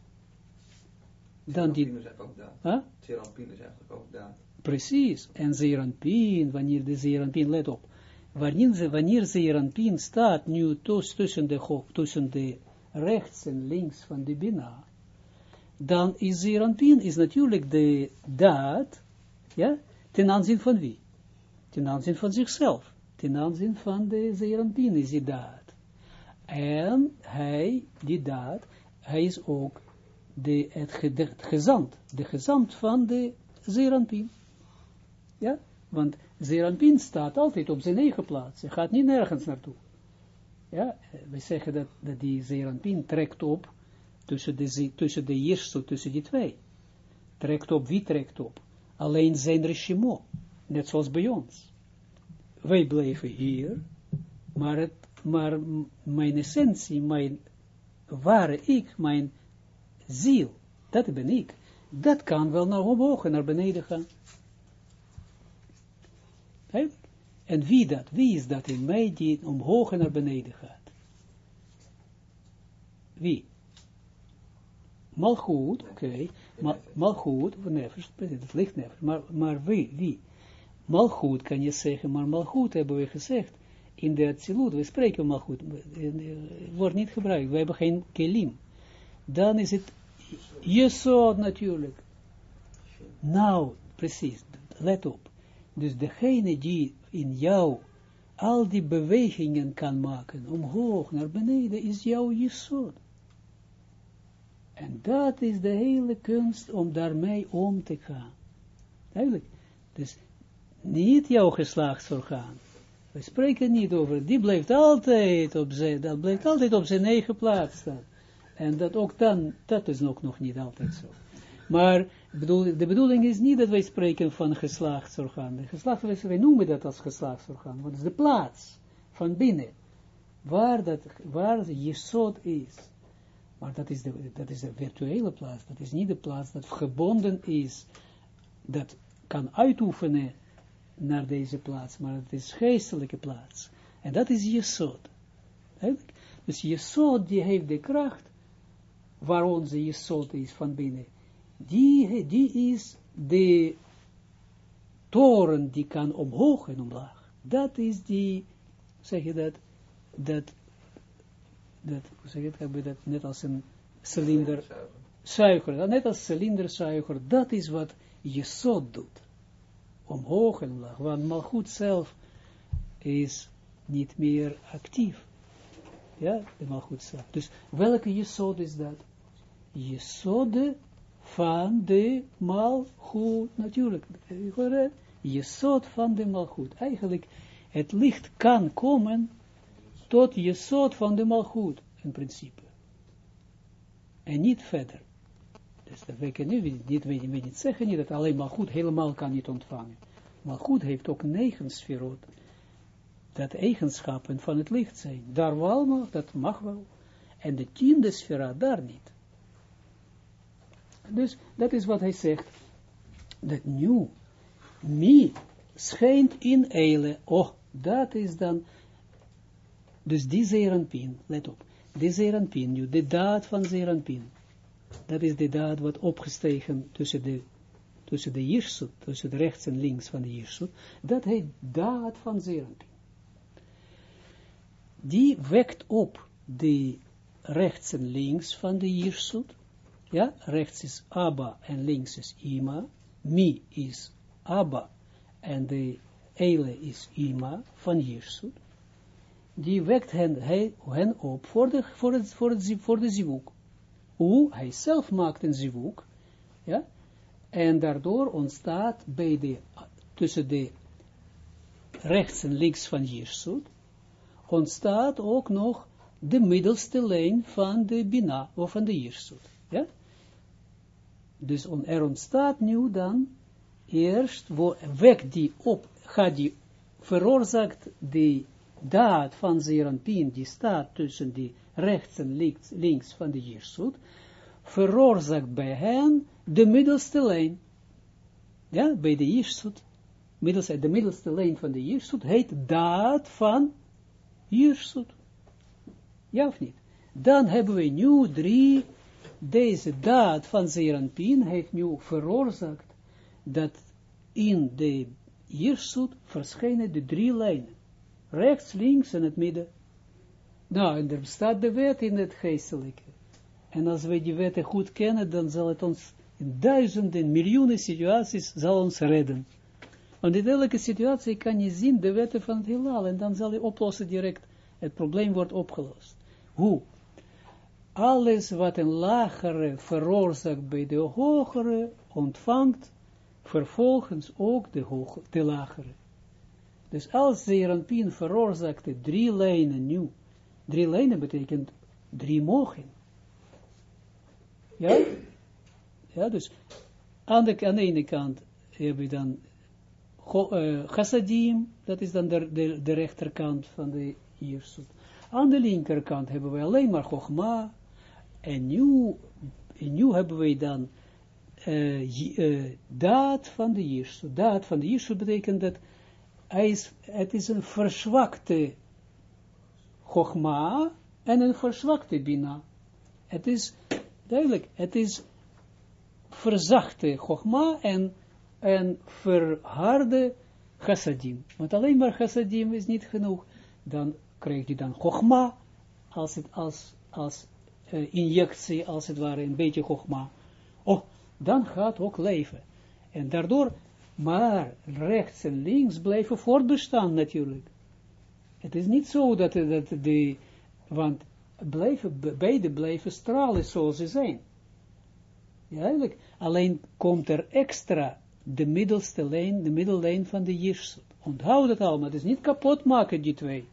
dan die... Huh? Zeranpien is eigenlijk ook daar. Precies, en Zeranpien, wanneer de Zeranpien, let op, wanneer, ze, wanneer Zeranpien staat nu tussen de, tussen de rechts en links van de Bina, dan is Zeranpien is natuurlijk de daad, ja, ten aanzien van wie? Ten aanzien van zichzelf, ten aanzien van de Zeranpien is die daad. En hij, die daad, hij is ook de, het, gezant, de gezant van de Zeranpien. Ja, want Zeranpien staat altijd op zijn eigen plaats. Hij gaat niet nergens naartoe. Ja, we zeggen dat, dat die Zeranpien trekt op tussen de, tussen de eerste, tussen die twee. Trekt op, wie trekt op? Alleen zijn regime, net zoals bij ons. Wij blijven hier, maar, het, maar mijn essentie, mijn ware ik, mijn ziel, dat ben ik, dat kan wel naar omhoog en naar beneden gaan. En wie dat, wie is dat in mij die omhoog en naar beneden gaat? Wie? Malgoed, oké, okay. Ma malgoed, nefers, het ligt nefers, maar, maar wie, wie? Malgoed kan je zeggen, maar malgoed hebben we gezegd, in de Atsilut, we spreken malgoed, wordt niet gebruikt, we hebben geen kelim. Dan is het Jesod natuurlijk. Nou, precies, let op. Dus degene die in jou al die bewegingen kan maken, omhoog, naar beneden, is jouw Jesod. En dat is de hele kunst om daarmee om te gaan. Duidelijk. Dus niet jouw geslachtsorgaan. We spreken niet over, die blijft altijd op zijn, dat blijft altijd op zijn eigen plaats staan. En dat ook dan, dat is ook nog niet altijd zo. Maar de bedoeling is niet dat wij spreken van geslachtsorgaan. De wij noemen dat als geslachtsorgaan, want het is de plaats van binnen, waar, dat, waar je soort is. Maar dat is, de, dat is de virtuele plaats, dat is niet de plaats dat gebonden is, dat kan uitoefenen naar deze plaats, maar het is geestelijke plaats. En dat is je soort. Dus je soort die heeft de kracht waar onze jesot is van binnen, die, die is de toren die kan omhoog en omlaag. Dat is die, zeg je dat, dat, dat hoe zeg je het, dat net als een cilinder, zuiger, net als cilinderzuiger, dat is wat jesot doet. Omhoog en omlaag, want malgoed zelf is niet meer actief. Ja, de malgoed zelf. Dus welke jesod is dat? Jesode van de malgoed, natuurlijk. Jesod van de malgoed. Eigenlijk, het licht kan komen tot jesod van de malgoed, in principe. En niet verder. Dus dat we nu niet, we niet zeggen, niet dat alleen malgoed helemaal kan niet ontvangen. Malgoed heeft ook negen sferot dat eigenschappen van het licht zijn. Daar wel nog, dat mag wel. En de tiende sfera daar niet. Dus dat is wat hij zegt. Dat nu, mi schijnt in eile. Oh, dat is dan, dus die zeranpin, let op. Die zeranpin, nu, de daad van zeranpin. Dat is de daad wat opgestegen tussen de, tussen de jirsut, tussen de rechts en links van de jirsut. Dat heet daad van zeranpin die wekt op de rechts en links van de Jirsut. Ja, rechts is Abba en links is Ima. Mi is Abba en de Eile is Ima van Jirsut. Die wekt hen, op voor de, voor het, voor het, voor de zivuk. Hoe hij zelf maakt een zivuk. Ja, en daardoor ontstaat bij de, tussen de rechts en links van Jirsut, ontstaat ook nog de middelste lijn van de Bina, of van de Jirsut. Ja? Dus er ontstaat nu dan, eerst, wekt die op, gaat die, veroorzaakt de daad van Zeranpien, die staat tussen die rechts en links, van de Jirsut, veroorzaakt bij hen de middelste lijn. Ja, bij de Jirsut, de middelste lijn van de Jirsut heet daad van Jirsut. Ja of niet? Dan hebben we nu drie, deze daad van Zeranpien heeft nu veroorzaakt dat in de Jirsut verschijnen de drie lijnen. Rechts, links en het midden. Nou, en er staat de wet in het geestelijke. En als we die wetten goed kennen, dan zal het ons in duizenden, miljoenen situaties zal ons redden. Want in elke situatie kan je zien de wetten van het heelal en dan zal je oplossen direct. Het probleem wordt opgelost. Hoe? Alles wat een lagere veroorzaakt bij de hogere, ontvangt vervolgens ook de, hoge, de lagere. Dus als Zeranpien veroorzaakte drie lijnen nu, drie lijnen betekent drie mogen. Ja? Ja, dus aan de, aan de ene kant heb je dan uh, chassadim, dat is dan de, de, de rechterkant van de Jirsut. Aan de linkerkant hebben we alleen maar Chogma, en nu, en nu hebben we dan uh, uh, daad van de Jirsut. Daad van de Jirsut betekent dat het is een verzwakte Chogma en een verzwakte Bina. Het is duidelijk, het is verzachte Chogma en en verharde chassadim. Want alleen maar chassadim is niet genoeg. Dan krijg je dan chogma, als, het, als, als uh, injectie, als het ware, een beetje chogma. Oh, dan gaat ook leven. En daardoor, maar rechts en links blijven voortbestaan natuurlijk. Het is niet zo dat, dat de, want beide blijven stralen zoals ze zijn. Ja, eigenlijk, alleen komt er extra de middelste lijn, de middellijn van de Jirsut. Onthoud het allemaal, het is niet kapot maken, die twee.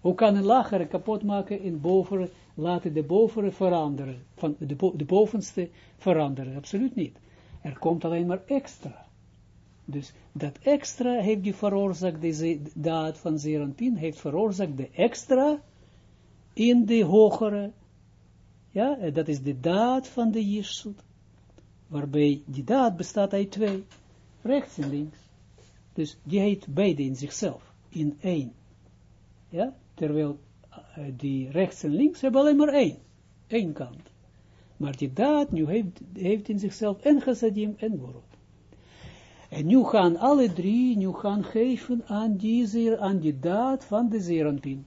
Hoe kan een lagere kapot maken in boven, laten de bovenste veranderen, van de, de bovenste veranderen, absoluut niet. Er komt alleen maar extra. Dus dat extra heeft die veroorzaakt, deze daad van Zeranpin, heeft veroorzaakt de extra in de hogere, ja, dat is de daad van de Jirsut, waarbij die daad bestaat uit twee rechts en links. Dus die heet beide in zichzelf, in één. Ja, terwijl uh, die rechts en links hebben alleen maar één, één kant. Maar die daad nu heeft, heeft in zichzelf en chassadim en gvorot. En nu gaan alle drie, nu gaan geven aan die, aan die daad van de zeeranpin.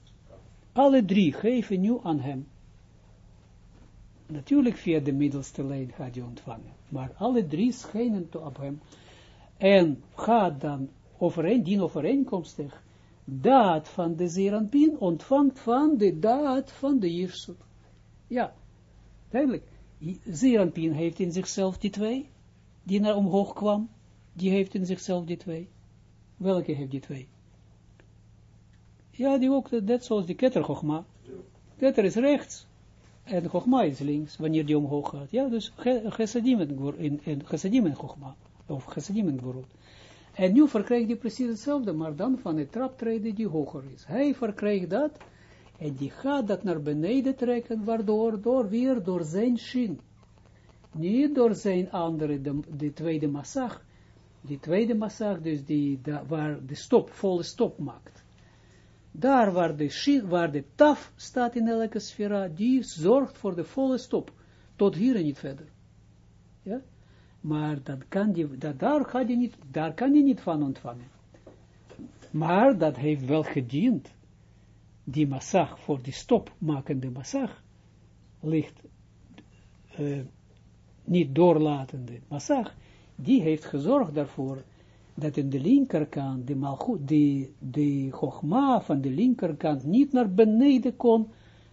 Alle drie geven nu aan hem. Natuurlijk via de middelste lijn gaat hij ontvangen. Maar alle drie schijnen op hem. En gaat dan overeen, dien overeenkomstig, daad van de zeeranpin ontvangt van de daad van de Jirsut. Ja, duidelijk. Zeeranpin heeft in zichzelf die twee, die naar omhoog kwam die heeft in zichzelf die twee. Welke heeft die twee? Ja, die ook, net zoals die ketter Chogma. Ketter is rechts, en Chogma is links, wanneer die omhoog gaat. Ja, dus Chesadim en, en, Chesadim en of Chesadim en. En nu verkrijgt hij precies hetzelfde, maar dan van de traptreden die hoger is. Hij verkrijgt dat, en die gaat dat naar beneden trekken, waardoor, door weer door zijn shin. Niet door zijn andere, de, de tweede massag, die tweede massag, dus die, waar de stop, volle stop maakt. Daar waar de, waar de taf staat in elke sfera, die zorgt voor de volle stop. Tot hier en niet verder. Ja? Maar dat kan die, dat, daar, gaat die niet, daar kan hij niet van ontvangen. Maar dat heeft wel gediend. Die massag, voor die stopmakende massag, ligt uh, niet doorlatende massag, die heeft gezorgd daarvoor dat in de linkerkant, de malchut, chogma van de linkerkant niet naar beneden kon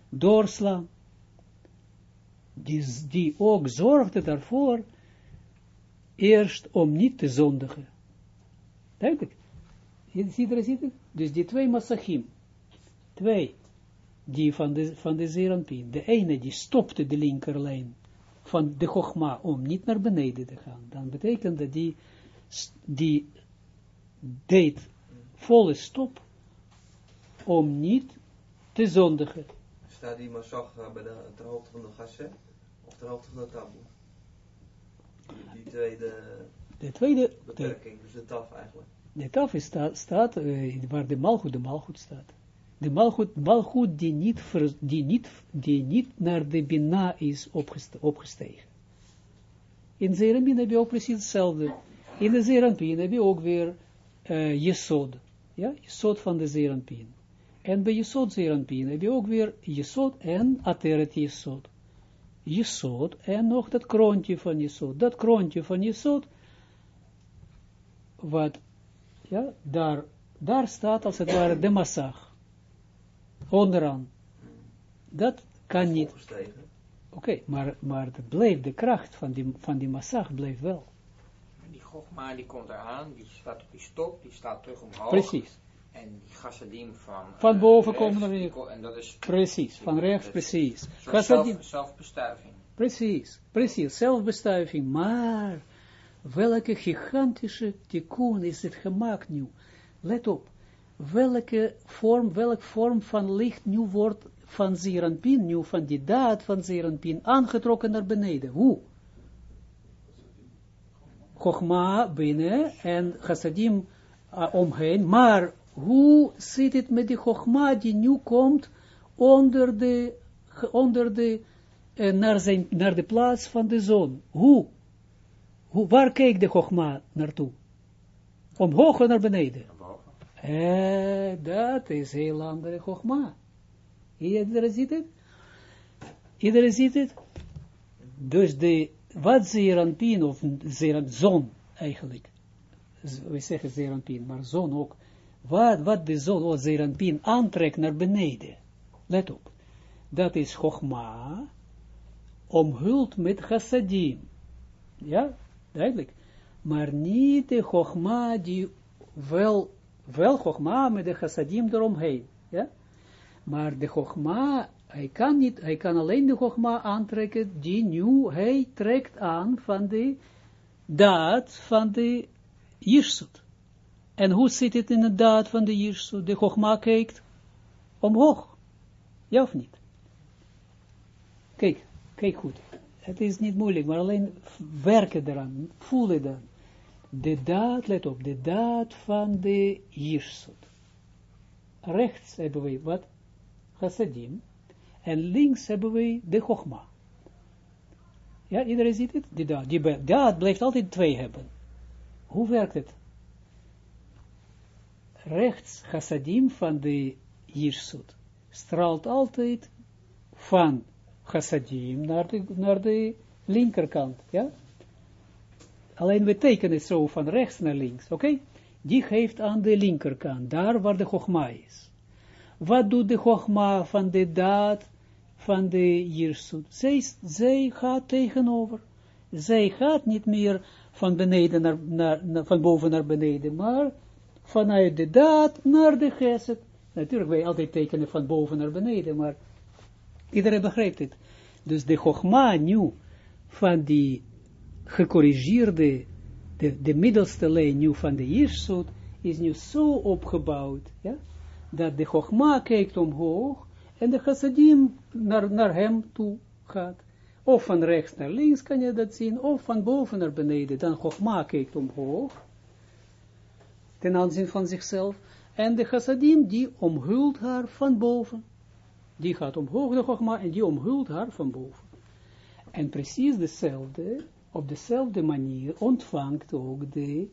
doorslaan. Die, ook zorgde daarvoor eerst om niet te zondigen. Duidelijk. Ziet er, ziet? Dus die twee massachim, twee, die van de, van de de ene die stopte de linkerlijn van de Chogma om niet naar beneden te gaan, dan betekent dat die, die deed volle stop om niet te zondigen. Staat die massag bij de, ter hoogte van de gassen of ter hoogte van de taboe? Die, die, tweede, de tweede beperking, dus de taf eigenlijk. De taf is sta, staat uh, waar de malgoed, de malgoed staat de malgoed, malgoed die niet, niet, die naar de bina is opgestegen. In Zerambin heb je ook precies hetzelfde. In de Zerampin heb je ook weer uh, Jesod. Ja, Jesod van de Zerampin. En bij Jesod Zerampin heb je ook weer Jesod en Ateret Jesod. Jesod en nog dat kroontje van Jesod. Dat kroontje van Jesod, wat, ja, daar, daar staat als het ware de massag onderaan. Dat kan niet. Oké, maar, maar het bleef, de kracht van die, van die massag bleef wel. Die gogma die komt eraan, die staat op die stop, die staat terug omhoog. Precies. En die gassadim van... Van uh, boven komen er weer. En dat is... Precies, van rechts, precies. Gassadim. zelfbestuiving. Precies, precies, zelfbestuiving. Maar welke gigantische tikkun is het gemaakt nu? Let op welke vorm, welk vorm van licht nu wordt van Zeranpin, nu van die daad van Zeranpin, aangetrokken naar beneden. Hoe? Chogma binnen en chassadim uh, omheen, maar hoe zit het met die Chogma die nu komt onder de, onder de, uh, naar, zijn, naar de plaats van de zon? Hoe? Waar kijkt de Chogma naartoe? Omhoog of naar beneden? Eh, dat is heel andere gogma. Iedereen ziet het? Iedereen ziet het? Dus de, wat zeeranpien, of zeeran, zon eigenlijk, we zeggen zeeranpien, maar zon ook, wat, wat de zon, of zeeranpien, aantrekt naar beneden, let op, dat is gogma, omhuld met chassadim, ja, duidelijk, maar niet de gogma die wel wel Chogma met de chassadim eromheen. Ja? Maar de Chogma, hij kan, niet, hij kan alleen de Chogma aantrekken die nu hij trekt aan van de daad van de Jirsut. En hoe zit het in de daad van de Jirsut? De Chogma kijkt omhoog. Ja of niet? Kijk, kijk goed. Het is niet moeilijk, maar alleen werken eraan, voelen dan de daad, let op, de daad van de Jirsut. Rechts hebben we wat? Chassadim. En links hebben we de Chogma. Ja, iedereen ziet het? Die daad, die daad blijft altijd twee hebben. Hoe werkt het? Rechts chassadim van de jirsut straalt altijd van chassadim naar de, naar de linkerkant, ja? Alleen we tekenen zo van rechts naar links, oké? Die geeft aan de linkerkant, daar waar de chogma is. Wat doet de chogma van de daad van de jirsut? Zij, zij gaat tegenover. Zij gaat niet meer van beneden naar, naar, van boven naar beneden, maar vanuit de daad naar de geset. Natuurlijk, wij altijd tekenen van boven naar beneden, maar iedereen begrijpt het. Dus de chogma nu van die gecorrigeerde, de, de middelste lijn nu van de Jirsut, is nu zo opgebouwd, ja, dat de Chogma kijkt omhoog, en de Chassadim naar, naar hem toe gaat. Of van rechts naar links kan je dat zien, of van boven naar beneden. Dan Chogma kijkt omhoog, ten aanzien van zichzelf, en de Chassadim, die omhult haar van boven. Die gaat omhoog, de Chogma, en die omhult haar van boven. En precies dezelfde op dezelfde manier ontvangt ook de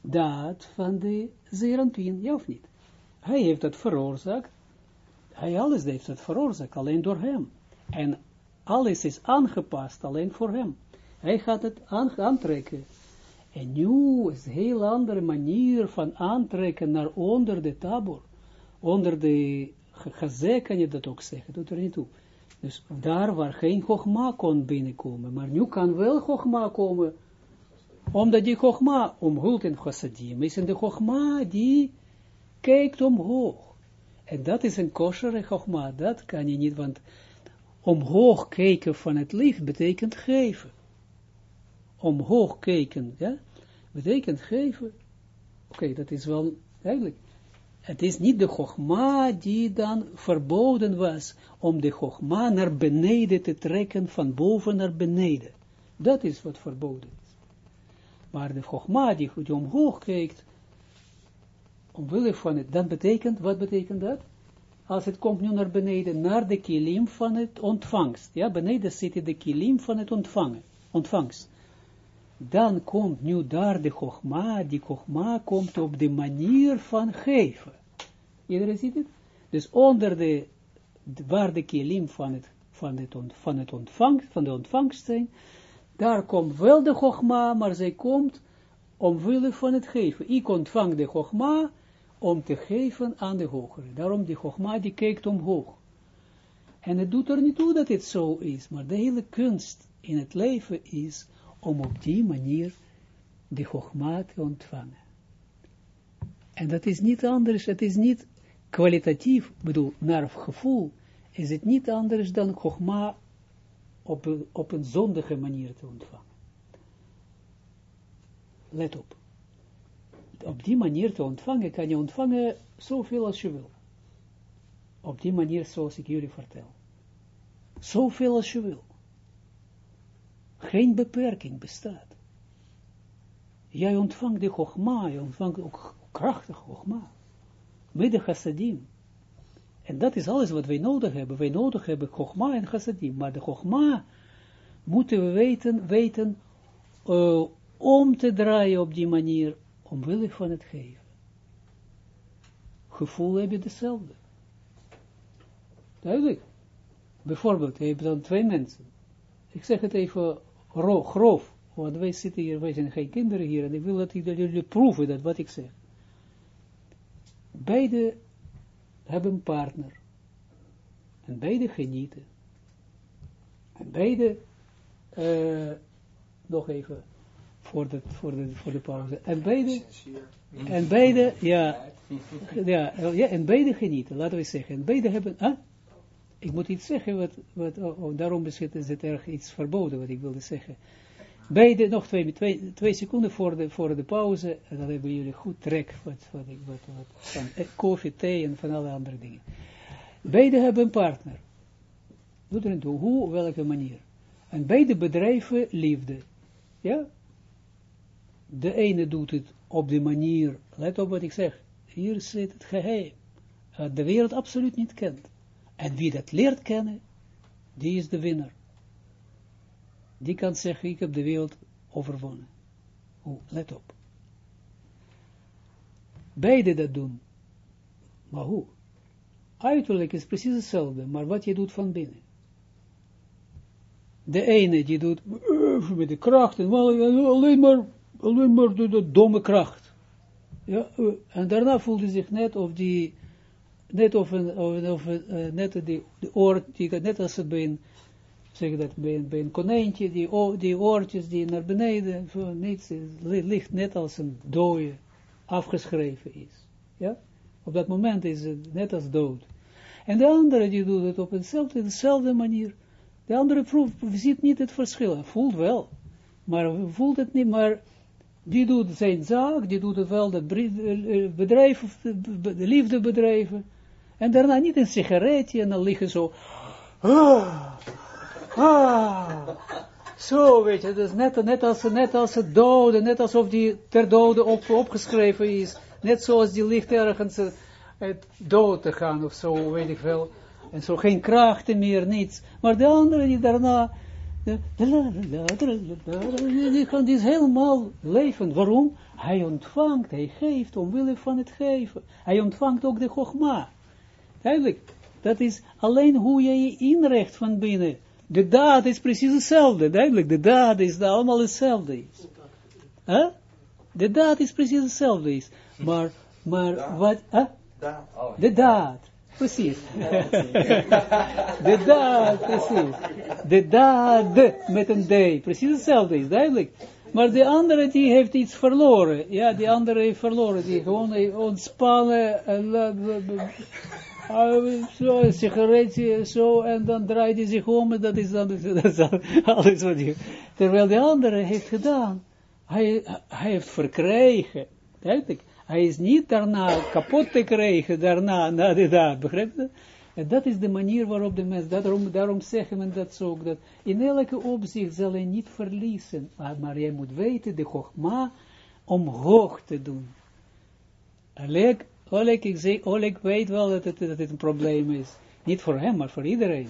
daad van de Zeranpien, ja of niet? Hij heeft dat veroorzaakt, hij alles heeft dat veroorzaakt, alleen door hem. En alles is aangepast alleen voor hem. Hij gaat het aantrekken. En nu is een heel andere manier van aantrekken naar onder de tabor. Onder de gezek kan je dat ook zeggen, doet er niet toe. Dus daar waar geen Chogma kon binnenkomen, maar nu kan wel Chogma komen, omdat die Chogma omhult in Chassadim is, en de Chogma die kijkt omhoog. En dat is een koshere Chogma, dat kan je niet, want omhoog kijken van het licht betekent geven. Omhoog kijken, ja, betekent geven. Oké, dat is wel, eigenlijk, het is niet de Chogma die dan verboden was om de Chogma naar beneden te trekken, van boven naar beneden. Dat is wat verboden is. Maar de Chogma die, die omhoog kijkt, omwille van het, dan betekent, wat betekent dat? Als het komt nu naar beneden, naar de kilim van het ontvangst. Ja, beneden zit de kilim van het ontvangen, ontvangst. Dan komt nu daar de Chogma, die Chogma komt op de manier van geven. Iedereen ziet het? Dus onder de, waar de van het, van het, van het van de ontvangst zijn, daar komt wel de Chogma, maar zij komt omwille van het geven. Ik ontvang de Chogma om te geven aan de hogere. Daarom die Chogma die kijkt omhoog. En het doet er niet toe dat het zo is, maar de hele kunst in het leven is om op die manier de Chogma te ontvangen. En dat is niet anders, het is niet kwalitatief, bedoel, naar gevoel, is het niet anders dan Chogma op, op een zondige manier te ontvangen. Let op. Op die manier te ontvangen, kan je ontvangen zoveel als je wil. Op die manier zoals ik jullie vertel. Zoveel als je wil. Geen beperking bestaat. Jij ontvangt de Chogma, je ontvangt ook krachtig Chogma. Met de chassadim. En dat is alles wat wij nodig hebben. Wij nodig hebben Chogma en chassadim. Maar de Chogma moeten we weten, weten uh, om te draaien op die manier, omwille van het geven. Gevoel heb je hetzelfde. Duidelijk. Bijvoorbeeld, je hebt dan twee mensen. Ik zeg het even grof, want wij zitten hier, wij zijn geen kinderen hier, en ik wil dat jullie proeven dat wat ik zeg. Beide hebben een partner. En beide genieten. En beide, uh, nog even, voor de, voor de, voor de pauze. En beide, en beide, ja, ja, ja, en beide genieten, laten we zeggen. En beide hebben, ah, ik moet iets zeggen, wat, wat, oh, oh daarom is het, is het erg iets verboden, wat ik wilde zeggen. Beide, nog twee, twee, twee seconden voor de, voor de pauze, en dan hebben jullie goed trek wat, wat, wat, van eh, koffie, thee en van alle andere dingen. Beide hebben een partner. Doe er toe, hoe, welke manier. En beide bedrijven liefde. Ja? De ene doet het op de manier, let op wat ik zeg, hier zit het geheim, de wereld absoluut niet kent. En wie dat leert kennen, die is de winnaar. Die kan zeggen, ik heb de wereld overwonnen. Hoe? Let op. Beide dat doen. Maar hoe? Uiterlijk is precies hetzelfde, maar wat je doet van binnen. De ene die doet uh, met de kracht, en alleen maar, alleen maar de, de domme kracht. Ja, uh, en daarna voelde zich net of die, net of een, of, of uh, net net als het bij een, dat, bij een, bij een konijntje, die, die oortjes die naar beneden, niets, ligt net als een dode, afgeschreven is. Ja? Op dat moment is het net als dood. En de andere die doet het op eenzelfde, dezelfde manier. De andere proef, ziet niet het verschil. Voelt wel. Maar voelt het niet, maar die doet zijn zaak, die doet het wel, dat bedrijf, de liefde bedrijven. En daarna niet een sigaretje en dan liggen zo. Ah, ah, zo, weet je, is net, net, als, net als het dode, net alsof die ter dode op, opgeschreven is. Net zoals die ligt ergens het dood te gaan of zo, weet ik wel. En zo geen krachten meer, niets. Maar de andere die daarna, die, die is helemaal leven. Waarom? Hij ontvangt, hij geeft omwille van het geven. Hij ontvangt ook de chogma. Duidelijk, dat is alleen hoe je je inrecht van binnen. De daad is precies hetzelfde, duidelijk. De daad is allemaal hetzelfde. Is. Huh? De daad is precies hetzelfde. Is. Maar, maar wat... Huh? De daad. Precies. de daad, precies. De daad met een D. Precies hetzelfde is, duidelijk. Maar de andere die heeft iets verloren. Ja, die andere heeft verloren. Die gewoon ontspannen. Uh, zo, een sigaretje, zo, en dan draait hij zich om, en dat is dan dat is alles wat hij... Terwijl de andere heeft gedaan, hij, hij heeft verkregen, duidelijk, hij is niet daarna kapot te krijgen, daarna, na de daad, begrijp je? En dat is de manier waarop de mens, daarom, daarom zeggen we dat zo, dat in elke opzicht zal hij niet verliezen, maar, jij moet weten, de chogma, omhoog te doen. Oleg, ik zeg, Oleg weet wel dat het, dat het een probleem is. Niet voor hem, maar voor iedereen.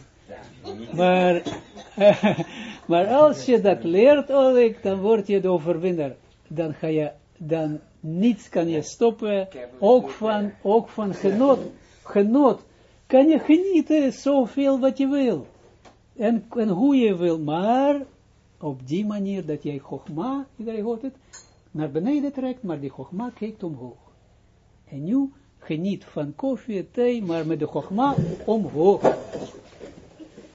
Maar, maar als je dat leert, Oleg, dan word je de overwinnaar. Dan ga je, dan niets kan je stoppen, ook van, ook van genot, genot, kan je genieten zoveel wat je wil, en, en hoe je wil, maar op die manier dat jij Chogma, iedereen hoort het, naar beneden trekt, maar die Chogma kijkt omhoog. En nu geniet van koffie, thee, maar met de Chogma omhoog.